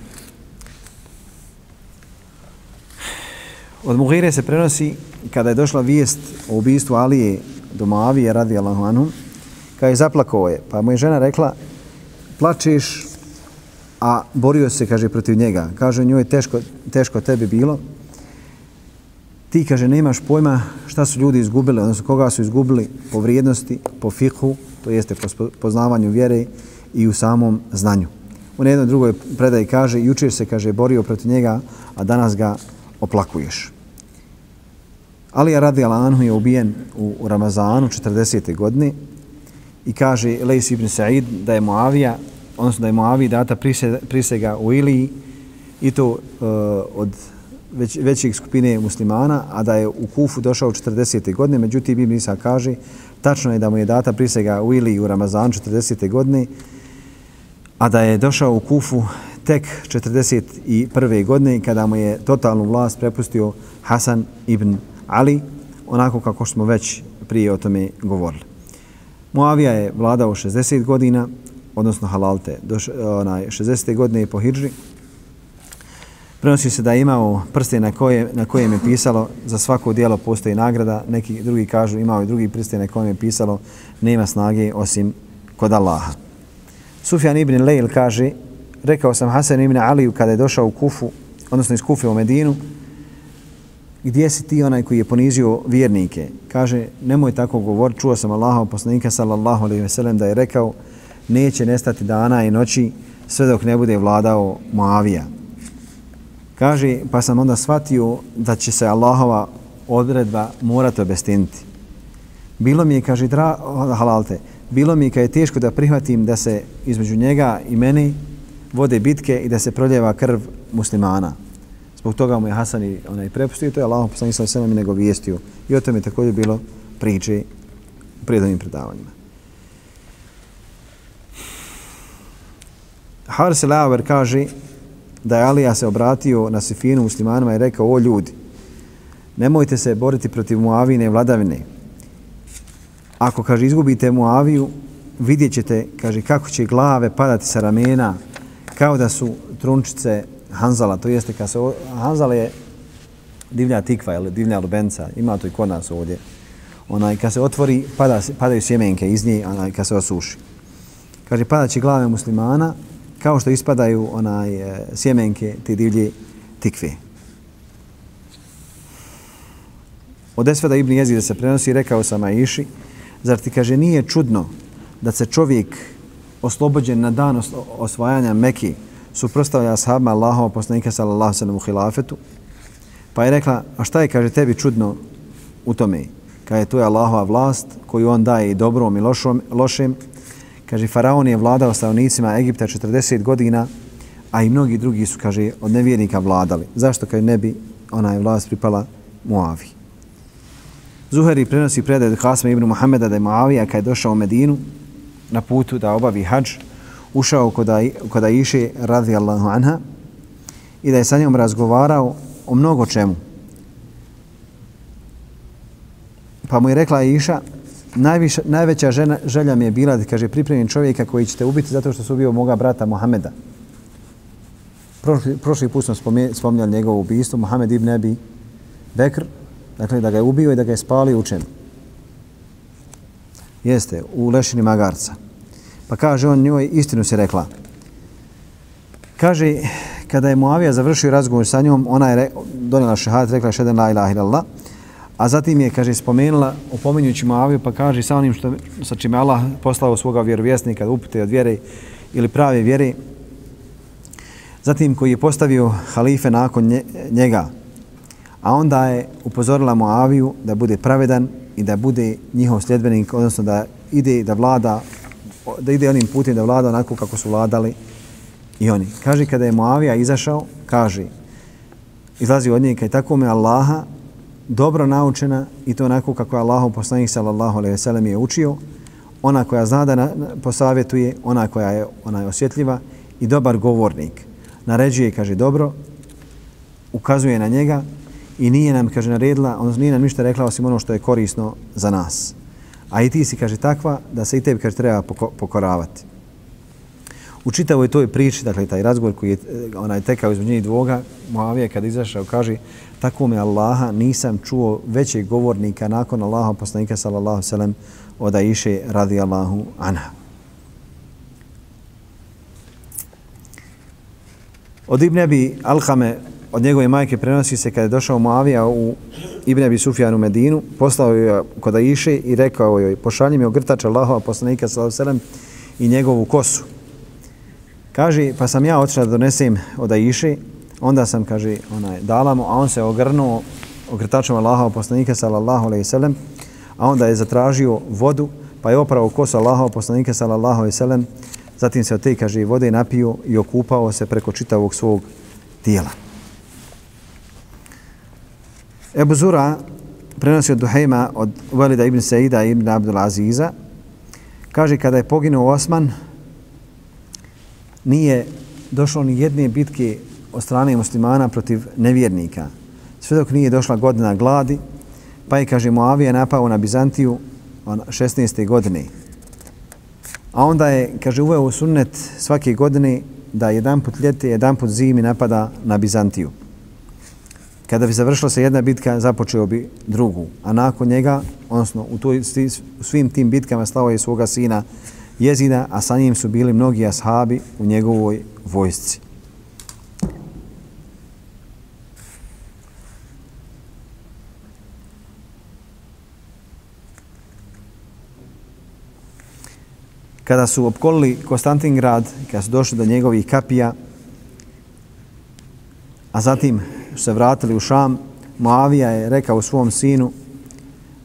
Od Mughire se prenosi kada je došla vijest o ubistvu Alije do Moavije radi Allahu anhum, kada je zaplakao je, pa mu je žena rekla plačeš, a borio se, kaže, protiv njega. Kaže, njoj je teško, teško tebi bilo. Ti, kaže, nemaš pojma šta su ljudi izgubili, odnosno koga su izgubili po vrijednosti, po fihu, to jeste po poznavanju vjere i u samom znanju. U jednoj drugoj predaji kaže, jučer se, kaže, borio protiv njega, a danas ga oplakuješ. Alija radi Anhu je ubijen u, u Ramazanu 40. godine i kaže Lejs ibn Sa'id da je Moavija, odnosno da je Moavija data prisega u Iliji i to uh, od već, većih skupine muslimana, a da je u Kufu došao u 40. godine. Međutim, Ibn Isa kaže, tačno je da mu je data prisega u Ili u Ramazan 40. godine, a da je došao u Kufu tek 41. godine kada mu je totalnu vlast prepustio Hasan ibn Ali, onako kako smo već prije o tome govorili. Muavija je vladao 60 godina, odnosno halalte, do onaj, 60. godine po Hidži, Prenosi se da je imao prste na, koje, na kojem je pisalo za svako dijelo postoji nagrada. Neki drugi kažu imao i drugi prste na kojem je pisalo nema snage osim kod Allaha. Sufjan ibn Lejl kaže rekao sam Hasan ibn Aliju kada je došao u Kufu, odnosno iz Kufe u Medinu, gdje si ti onaj koji je ponizio vjernike? Kaže, nemoj tako govor, čuo sam Allaha poslanika sallallahu alaihi ve sellem da je rekao neće nestati dana i noći sve dok ne bude vladao Moavija. Kaže, pa sam onda shvatio da će se Allahova odredba morati obestiniti. Bilo mi je, kaže, dra, halalte, bilo mi je kad je teško da prihvatim da se između njega i meni vode bitke i da se proljeva krv muslimana. Zbog toga mu je Hasan i onaj prepustio, to je Allah poslani sa sve i nego vijestio. I o tome je također bilo priče u prijedovnim predavanjima. Haris Lauer kaže, da je Alija se obratio na Sifinu muslimanima i rekao, o ljudi, nemojte se boriti protiv Muavine vladavine. Ako, kaže, izgubite Muaviju, vidjet ćete, kaže, kako će glave padati sa ramena kao da su trunčice Hanzala, to jeste kad se, Hanzala je divlja tikva ili divlja lubenca, ima to i kod nas ovdje. Onaj, kad se otvori, pada, padaju sjemenke iz nje, onaj, kad se osuši. Kaže, padaće glave muslimana, kao što ispadaju onaj e, sjemenke te divlji tikve. Od Esveda ibn Jezida se prenosi, rekao sam Aiši, zar ti kaže, nije čudno da se čovjek oslobođen na dan osvajanja Meki suprostavlja sahabima Allahova poslanika sallallahu sallam u hilafetu, pa je rekla, a šta je, kaže, tebi čudno u tome? Kaže, to je Allahova vlast koju on daje i dobrom i lošom, lošem. Kaže, Faraon je vladao stavnicima Egipta 40 godina, a i mnogi drugi su, kaže, od nevjernika vladali. Zašto, kaže, ne bi ona je vlast pripala Muavi? Zuheri prenosi predaj od Hasma ibn Muhammeda da je Muavija, kada je došao u Medinu, na putu da obavi hađ, ušao kod, kod Aiše radijallahu anha i da je sa njom razgovarao o mnogo čemu. Pa mu je rekla Aisha, najviša, najveća žena, želja mi je bila da kaže pripremim čovjeka koji ćete ubiti zato što su ubio moga brata Mohameda. Prošli, prošli put smo spominjali njegovo ubijstvo, Mohamed ibn Abi Bekr, dakle da ga je ubio i da ga je spalio u čemu? Jeste, u lešini magarca. Pa kaže on njoj, istinu se rekla. Kaže, kada je Muavija završio razgovor sa njom, ona je donijela šehad, rekla šeden la ilaha ilallah, a zatim je, kaže, spomenula, opominjući Muaviju, pa kaže sa onim što, sa čime Allah poslao svoga vjerovjesnika da upute od vjere ili prave vjere, zatim koji je postavio halife nakon njega, a onda je upozorila Muaviju da bude pravedan i da bude njihov sljedbenik, odnosno da ide da vlada, da ide onim putem da vlada onako kako su vladali i oni. Kaže, kada je Muavija izašao, kaže, izlazi od njega i tako me Allaha dobro naučena i to onako kako je Allahov poslanik sallallahu alejhi ve sellem je učio, ona koja zna da posavjetuje, ona koja je ona je osjetljiva i dobar govornik. Naređuje, i kaže, dobro, ukazuje na njega i nije nam, kaže, naredila, odnosno nije nam ništa rekla osim ono što je korisno za nas. A i ti si, kaže, takva da se i tebi, kaže, treba pokoravati. U čitavoj toj priči, dakle, taj razgovor koji je e, onaj tekao između njih dvoga, Moavija kada izašao, kaže, tako me Allaha nisam čuo većeg govornika nakon Allaha poslanika, sallallahu sallam, od Aiše radi Allahu anha. Od Ibn Abi Alhame od njegove majke prenosi se kada je došao Moavija u Ibn Abi Sufjanu Medinu, poslao joj kod Aiše i rekao joj, pošalji mi ogrtač Allahova poslanika sallallahu sallam i njegovu kosu. Kaže, pa sam ja otišla da donesem od Aiše, onda sam, kaže, onaj, dala mu, a on se ogrnuo ogrtačom Allahov poslanika sallallahu alaihi sallam, a onda je zatražio vodu, pa je opravo kosu Allahov poslanika sallallahu alaihi sallam, zatim se od te, kaže, vode napio i okupao se preko čitavog svog tijela. Ebu Zura prenosi od Duhejma od Valida ibn Saida ibn Abdul Aziza. Kaže, kada je poginuo Osman, nije došlo ni jedne bitke od strane muslimana protiv nevjernika. Sve dok nije došla godina gladi, pa je, kaže, Moavija napao na Bizantiju 16. godine. A onda je, kaže, uveo sunnet svake godine da jedan put ljeti, jedan put zimi napada na Bizantiju. Kada bi završila se jedna bitka, započeo bi drugu. A nakon njega, odnosno u, toj, u svim tim bitkama slao je svoga sina Jezida, a sa njim su bili mnogi ashabi u njegovoj vojsci. Kada su opkolili Konstantingrad, kada su došli do njegovih kapija, a zatim se vratili u Šam, Moavija je rekao svom sinu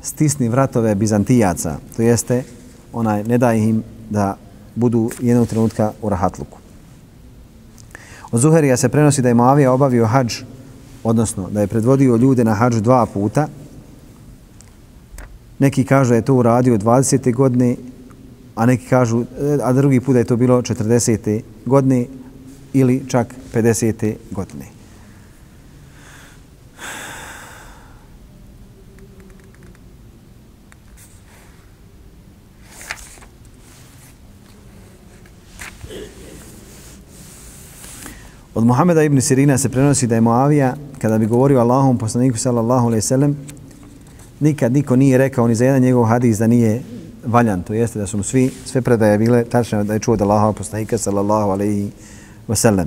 stisni vratove Bizantijaca, to jeste onaj ne daj im da budu jednog trenutka u rahatluku. Od Zuherija se prenosi da je Moavija obavio hađ, odnosno da je predvodio ljude na hađu dva puta. Neki kažu da je to uradio 20. godine, a neki kažu, a drugi put da je to bilo 40. godine ili čak 50. godine. Od Muhameda ibn Sirina se prenosi da je Muavija, kada bi govorio Allahom poslaniku sallallahu alaihi sallam, nikad niko nije rekao ni za jedan njegov hadis da nije valjan. To jeste da su mu svi, sve predaje bile tačno da je čuo od Allahom poslanika sallallahu alaihi wasallam.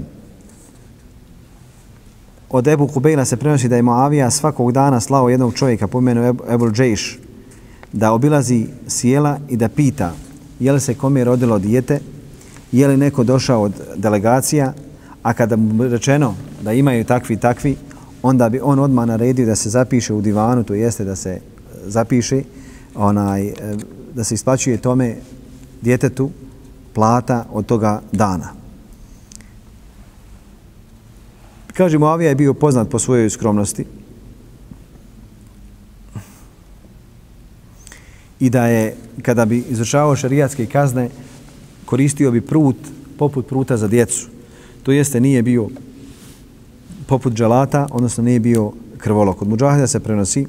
Od Ebu Kubejla se prenosi da je Muavija svakog dana slao jednog čovjeka po imenu Ebu, Džejš da obilazi sjela i da pita je li se kome rodilo dijete, je li neko došao od delegacija, a kada mu rečeno da imaju takvi takvi, onda bi on odmah naredio da se zapiše u divanu, to jeste da se e, zapiše, onaj, e, da se isplaćuje tome djetetu plata od toga dana. Kaže, Avija je bio poznat po svojoj skromnosti i da je, kada bi izvršavao šarijatske kazne, koristio bi prut poput pruta za djecu. To jeste, nije bio poput dželata, odnosno nije bio krvolok. Od muđahida se prenosi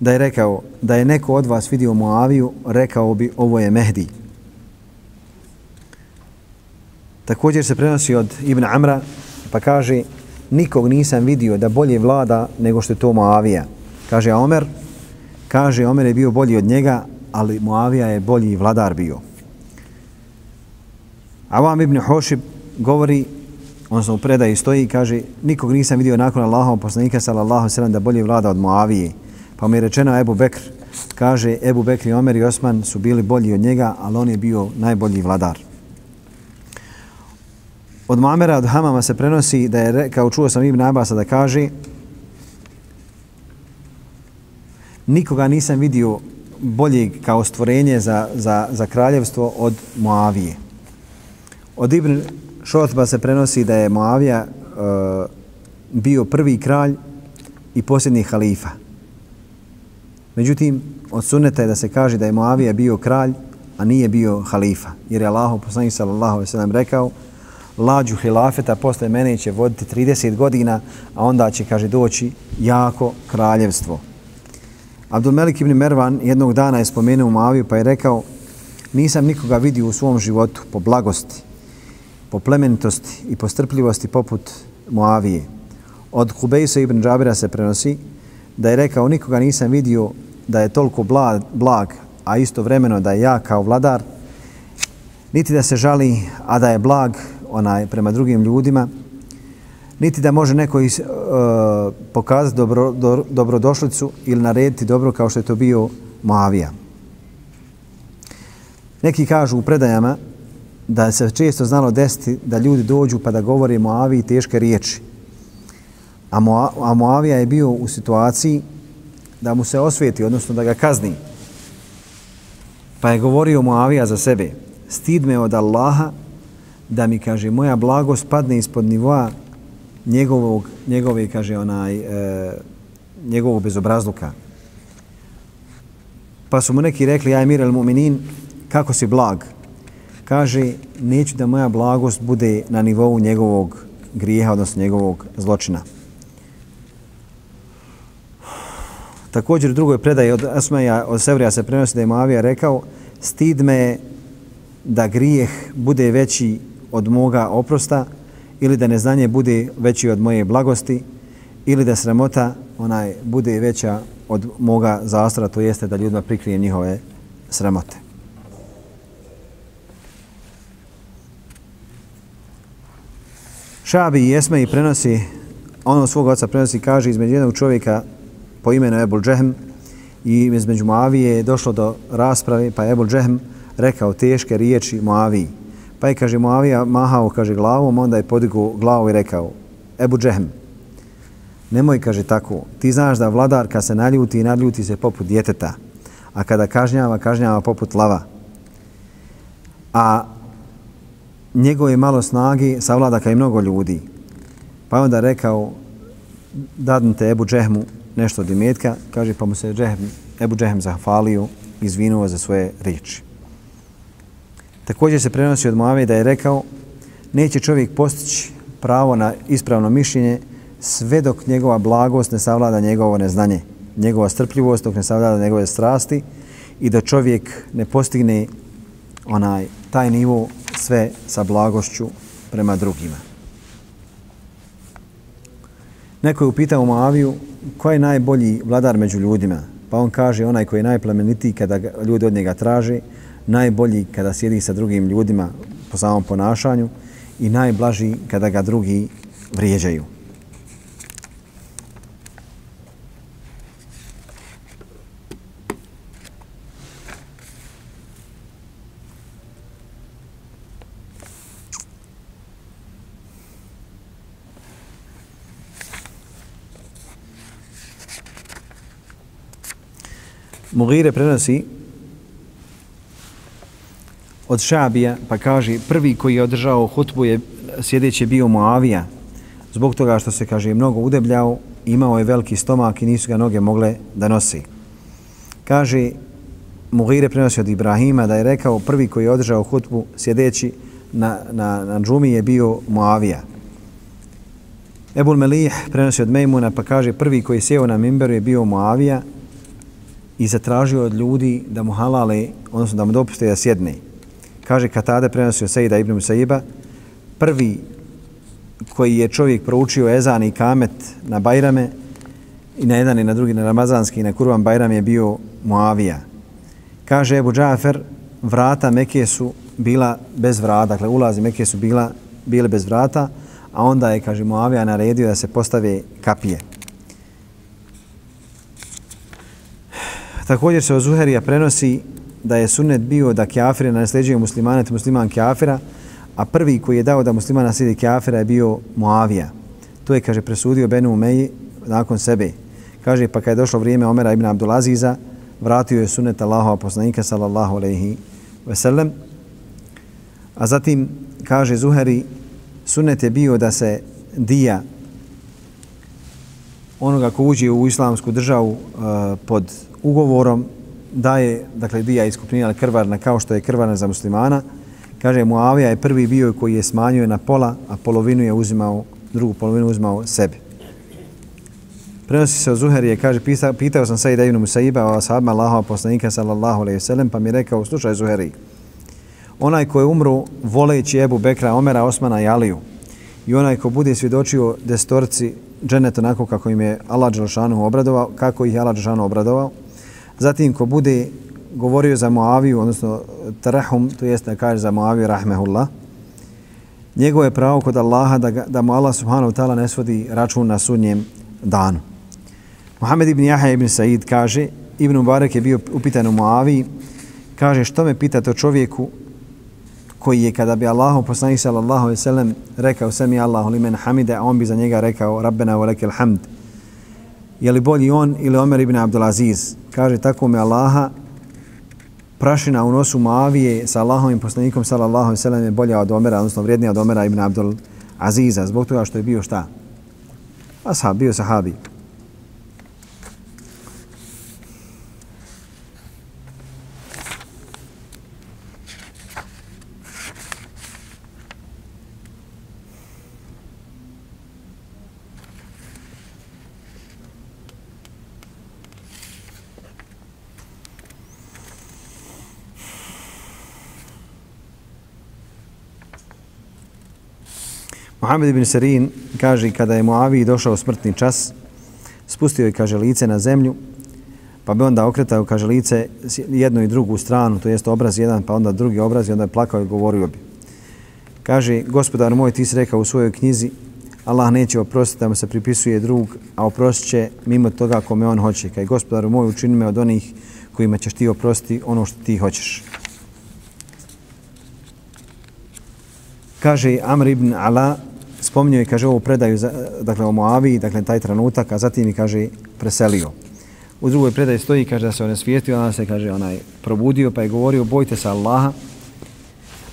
da je rekao da je neko od vas vidio Muaviju, rekao bi ovo je Mehdi. Također se prenosi od Ibn Amra, pa kaže nikog nisam vidio da bolje vlada nego što je to Muavija. Kaže Omer, kaže Omer je bio bolji od njega, ali Muavija je bolji vladar bio. Avam ibn Hošib govori, on u predaji stoji i kaže nikog nisam vidio nakon Allaha poslanika sallallahu sallam da bolje vlada od Muavije. Pa mi je rečeno Ebu Bekr, kaže Ebu Bekr i Omer i Osman su bili bolji od njega, ali on je bio najbolji vladar. Od Mamera, od Hamama se prenosi da je, kao čuo sam Ibn Abasa da kaže nikoga nisam vidio boljeg kao stvorenje za, za, za kraljevstvo od Moavije. Od Ibn Šotba se prenosi da je Moavija uh, e, bio prvi kralj i posljednji halifa. Međutim, od sunneta je da se kaže da je Moavija bio kralj, a nije bio halifa. Jer je Allah, poslanik sallallahu alaihi sallam, rekao lađu hilafeta posle mene će voditi 30 godina, a onda će, kaže, doći jako kraljevstvo. Abdul Melik ibn Mervan jednog dana je spomenuo Moaviju pa je rekao nisam nikoga vidio u svom životu po blagosti, po plemenitosti i po strpljivosti poput Moavije. Od Kubejsa ibn Džabira se prenosi da je rekao nikoga nisam vidio da je toliko blag, blag, a isto vremeno da je ja kao vladar, niti da se žali, a da je blag onaj prema drugim ljudima, niti da može neko is, e, pokazati dobro, do, dobrodošlicu ili narediti dobro kao što je to bio Moavija. Neki kažu u predajama da se često znalo desiti da ljudi dođu pa da govore Moaviji teške riječi. A, Moa, a Moavija je bio u situaciji da mu se osvijeti, odnosno da ga kazni. Pa je govorio Moavija za sebe. Stid me od Allaha da mi kaže moja blagost padne ispod nivoa njegovog, njegove, kaže onaj, e, njegovog bezobrazluka. Pa su mu neki rekli, ja emir el muminin, kako si blag? Kaže, neću da moja blagost bude na nivou njegovog grijeha, odnosno njegovog zločina. Također u drugoj predaji od Asmaja, od Sevrija se prenosi da je Moavija rekao, stid me da grijeh bude veći od moga oprosta, ili da neznanje bude veći od moje blagosti ili da sramota onaj bude veća od moga zastora, to jeste da ljudima prikrije njihove sramote. Šabi i Esme i prenosi, ono svog oca prenosi, kaže između jednog čovjeka po imenu Ebul Džehm i između Moavije je došlo do rasprave, pa Ebul Džehm rekao teške riječi Moaviji. Pa je, kaže, Moavija mahao, kaže, glavom, onda je podigao glavu i rekao, Ebu Džehm, nemoj, kaže, tako, ti znaš da vladar kad se naljuti i se poput djeteta, a kada kažnjava, kažnjava poput lava. A njegove malo snagi savlada kao i mnogo ljudi. Pa je onda rekao, dadnite Ebu Džehmu nešto od imetka, kaže, pa mu se Džehm, Ebu Džehm zahvalio izvinuo za svoje riječi. Također se prenosi od Moave da je rekao neće čovjek postići pravo na ispravno mišljenje sve dok njegova blagost ne savlada njegovo neznanje, njegova strpljivost dok ne savlada njegove strasti i da čovjek ne postigne onaj taj nivo sve sa blagošću prema drugima. Neko je upitao Moaviju koji je najbolji vladar među ljudima, pa on kaže onaj koji je najplemenitiji kada ljudi od njega traži, najbolji kada sjedi sa drugim ljudima po samom ponašanju i najblaži kada ga drugi vrijeđaju. Mugire prenosi od Šabija, pa kaže, prvi koji je održao hutbu je sjedeći bio Moavija, zbog toga što se, kaže, mnogo udebljao, imao je veliki stomak i nisu ga noge mogle da nosi. Kaže, Mugire prenosi od Ibrahima da je rekao, prvi koji je održao hutbu sjedeći na, na, na džumi je bio Moavija. Ebul Melih prenosi od Mejmuna pa kaže, prvi koji je sjeo na Mimberu je bio Moavija, i zatražio od ljudi da mu halale, odnosno da mu dopuste da sjedne. Kaže Katade prenosio Sejida ibn Musaiba, prvi koji je čovjek proučio ezan i kamet na Bajrame i na jedan i na drugi, na Ramazanski i na Kurban Bajram je bio Muavija. Kaže Ebu Džafer, vrata Mekije su bila bez vrata, dakle ulazi Mekije su bila, bile bez vrata, a onda je, kaže Muavija, naredio da se postave kapije. Također se od Zuherija prenosi da je sunnet bio da kjafire nasljeđuje muslimane te musliman kjafira, a prvi koji je dao da musliman naslijedi kjafira je bio Muavija. To je, kaže, presudio Benu Umeji nakon sebe. Kaže, pa kad je došlo vrijeme Omera ibn Abdulaziza, vratio je sunnet Allahova poslanika, sallallahu alaihi veselem. A zatim, kaže Zuheri, sunnet je bio da se dija onoga ko uđe u islamsku državu eh, pod ugovorom daje, dakle, dija iskupnina krvarna kao što je krvarna za muslimana. Kaže, Muavija je prvi bio koji je smanjio na pola, a polovinu je uzimao, drugu polovinu uzimao sebi. Prenosi se o Zuherije, kaže, pitao, pitao sam Sajida ibn Musaiba o ashabima Allahova poslanika sallallahu alaihi sallam, pa mi je rekao, slušaj Zuheriji, onaj ko je umru voleći Ebu Bekra, Omera, Osmana i Aliju, i onaj ko bude svjedočio destorci dženet onako kako im je Allah Đelšanu obradovao, kako ih je Allah Đelšanu obradovao, Zatim, ko bude govorio za Muaviju, odnosno trahum, to jeste da kaže za Muaviju rahmehullah, njegovo je pravo kod Allaha da, da mu Allah subhanahu ta'ala ne svodi račun na sudnjem danu. Muhammed ibn Jaha ibn Said kaže, Ibn Mubarak je bio upitan u Muaviji, kaže što me pitate o čovjeku koji je kada bi Allahu poslanik sallallahu alejhi ve sellem rekao sami Allahu limen hamide a on bi za njega rekao rabbena wa lakal hamd je li bolji on ili Omer ibn Abdulaziz kaže tako me Allaha prašina u nosu Muavije sa Allahovim poslanikom sallallahu alejhi ve je bolja od Omera odnosno vrijednija od Omera ibn Abdul Aziza. Zbog toga što je bio šta? Ashab bio sahabi. Muhammed ibn Sirin kaže kada je Muaviji došao smrtni čas, spustio je, kaže, lice na zemlju, pa bi onda okretao, kaže, lice jednu i drugu stranu, to jest obraz jedan, pa onda drugi obraz i onda je plakao i govorio bi. Kaže, gospodar moj, ti si rekao u svojoj knjizi, Allah neće oprostiti da mu se pripisuje drug, a oprostit će mimo toga kome on hoće. Kaj gospodar moj, učini me od onih kojima ćeš ti oprostiti ono što ti hoćeš. Kaže Amr ibn Ala, spominjao i kaže, ovu predaju, dakle, o Moaviji, dakle, taj trenutak, a zatim i, kaže, preselio. U drugoj predaji stoji, kaže, da se on je svijetio, onda se, kaže, onaj, probudio, pa je govorio, bojte se Allaha,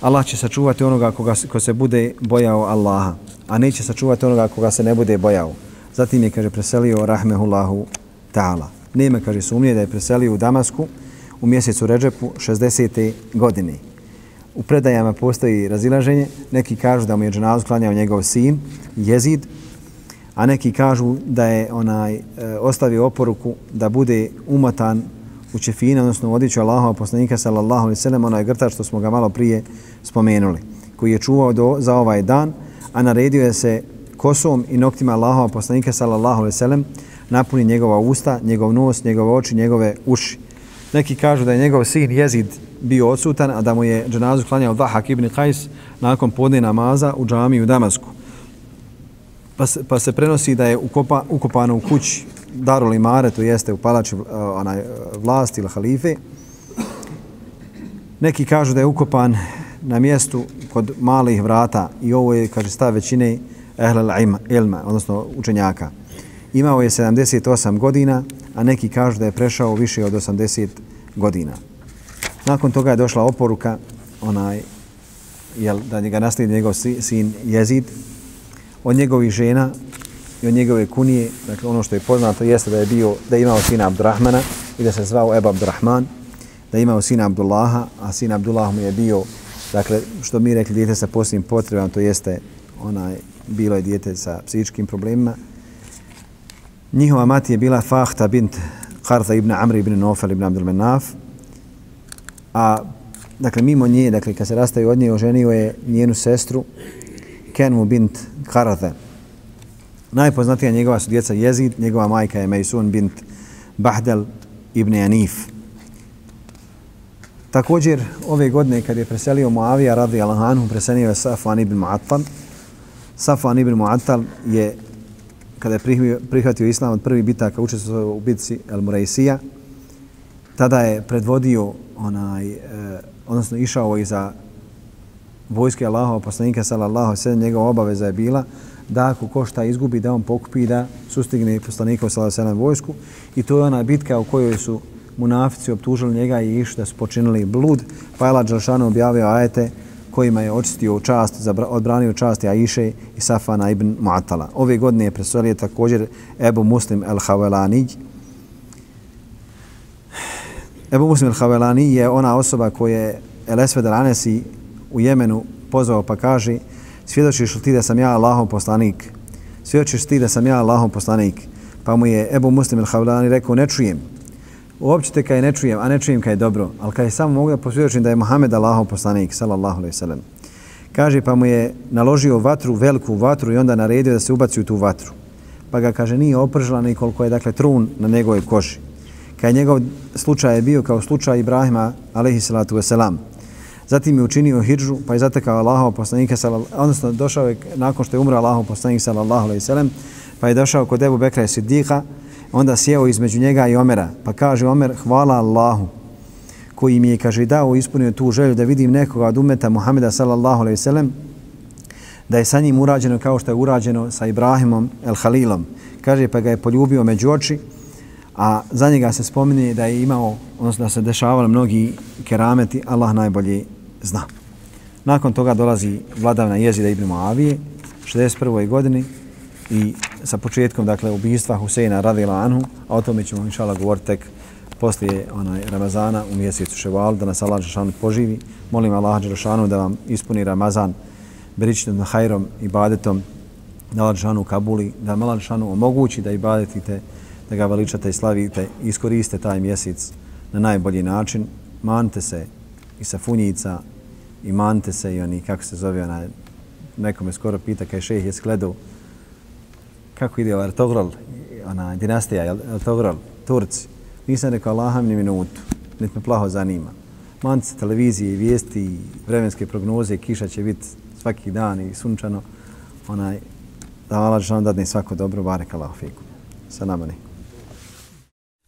Allah će sačuvati onoga koga, ko se bude bojao Allaha, a neće sačuvati onoga koga se ne bude bojao. Zatim je, kaže, preselio, rahmehullahu ta'ala. Nema, kaže, sumnje da je preselio u Damasku u mjesecu Ređepu 60. godine u predajama postoji razilaženje. Neki kažu da mu je dženazu klanjao njegov sin, jezid, a neki kažu da je onaj e, ostavio oporuku da bude umatan u čefine, odnosno u odjeću Allahova poslanika sallallahu alaihi sallam, onaj grtač što smo ga malo prije spomenuli, koji je čuvao do, za ovaj dan, a naredio je se kosom i noktima Allahova poslanika sallallahu alejhi ve sellem napuni njegova usta, njegov nos, njegove oči, njegove uši. Neki kažu da je njegov sin Jezid bio odsutan, a da mu je dženazu klanjao Vahak ibn Qais nakon podne namaza u džamiju u Damasku. Pa se, pa se prenosi da je ukopa, ukopano u kući Darul Imare, to jeste u palači uh, onaj, eh, vlasti ili halife. Neki kažu da je ukopan na mjestu kod malih vrata i ovo je, kaže, stav većine ehlel ilma, odnosno učenjaka. Imao je 78 godina, a neki kažu da je prešao više od 80 godina. Nakon toga je došla oporuka onaj, jel, da njega naslijedi njegov sin Jezid, od njegovih žena i od njegove kunije, dakle ono što je poznato jeste da je bio, da je imao sina Abdurrahmana i da se zvao Eba Abdurrahman, da je imao sina Abdullaha, a sin Abdullah mu je bio, dakle, što mi rekli, dijete sa posljednim potrebama, to jeste onaj, bilo je dijete sa psihičkim problemima. Njihova mati je bila Fahta bint Qarza ibn Amr ibn Nofel ibn Abdul Menaf, a dakle mimo nje, dakle kad se rastaju od nje, oženio je njenu sestru Kenmu bint Karathe. Najpoznatija njegova su djeca Jezid, njegova majka je Mejsun bint Bahdel ibn Anif. Također, ove godine kad je preselio Muavija radi Allahanu, preselio je Safan ibn Mu'attal. Safan ibn Mu'attal je, kada je prihvatio islam od prvi bitaka, učestvovao u bitci El Muraisija, tada je predvodio onaj, eh, odnosno išao iza vojske Allahova poslanika sallallahu alejhi ve njegova obaveza je bila da ako ko šta izgubi, da on pokupi da sustigne poslanika sallallahu sallam vojsku i to je ona bitka u kojoj su munafici optužili njega i išli da su počinili blud, pa je Allah objavio ajete kojima je očistio čast, odbranio čast Aiše i Safana ibn Mu'atala. Ove godine je presolio također Ebu Muslim el-Havelani. Ebu Muslim el-Havelani je ona osoba koja je El Esved al-Anesi u Jemenu pozvao pa kaže svjedočiš li ti da sam ja Allahom poslanik? Svjedočiš ti da sam ja Allahom poslanik? Pa mu je Ebu Muslim el-Havelani rekao ne čujem. Uopće te kaj ne čujem, a ne čujem kaj je dobro, ali kaj samo mogu da posvjedočim da je Mohamed Allahov poslanik, sallallahu alaihi sallam. Kaže, pa mu je naložio vatru, veliku vatru i onda naredio da se ubaci u tu vatru. Pa ga, kaže, nije opržila ni koliko je, dakle, trun na njegovoj koži. Kaj njegov slučaj je bio kao slučaj Ibrahima, alaihi salatu wasalam. Zatim je učinio hidžu, pa je zatekao Allahov poslanika, odnosno došao je nakon što je umro Allahov poslanik, sallallahu alaihi salam, pa je došao kod Ebu Bekra i Siddiha, onda sjeo između njega i Omera, pa kaže Omer, hvala Allahu, koji mi je, kaže, dao, ispunio tu želju da vidim nekoga od umeta Muhameda sallallahu alaihi sallam, da je sa njim urađeno kao što je urađeno sa Ibrahimom el Halilom. Kaže, pa ga je poljubio među oči, a za njega se spominje da je imao, odnosno da se dešavali mnogi kerameti, Allah najbolje zna. Nakon toga dolazi vladavna jezida Ibn Muavije, 61. godini, i sa početkom dakle ubistva Huseina radila anhu, a o tome ćemo inšala govoriti tek poslije onaj Ramazana u mjesecu Ševal, da nas Allah Đelšanu poživi. Molim Allah Đelšanu da vam ispuni Ramazan beričnim hajrom i badetom, da Allah Đelšanu kabuli, da vam Allah Đelšanu omogući da ibadetite, da ga veličate i slavite iskoriste taj mjesec na najbolji način. Manite se i sa funjica i manite se i oni, kako se zove, onaj, nekome skoro pita kaj šeh je skledao kako ide ovaj ona dinastija Ertogral, Turci. Nisam rekao Allaham ni minutu, niti me plaho zanima. Manci televizije i vijesti, vremenske prognoze, kiša će biti svaki dan i sunčano. Onaj, da Allah žena dadne svako dobro, barek Allah fiku. Sa nama ne.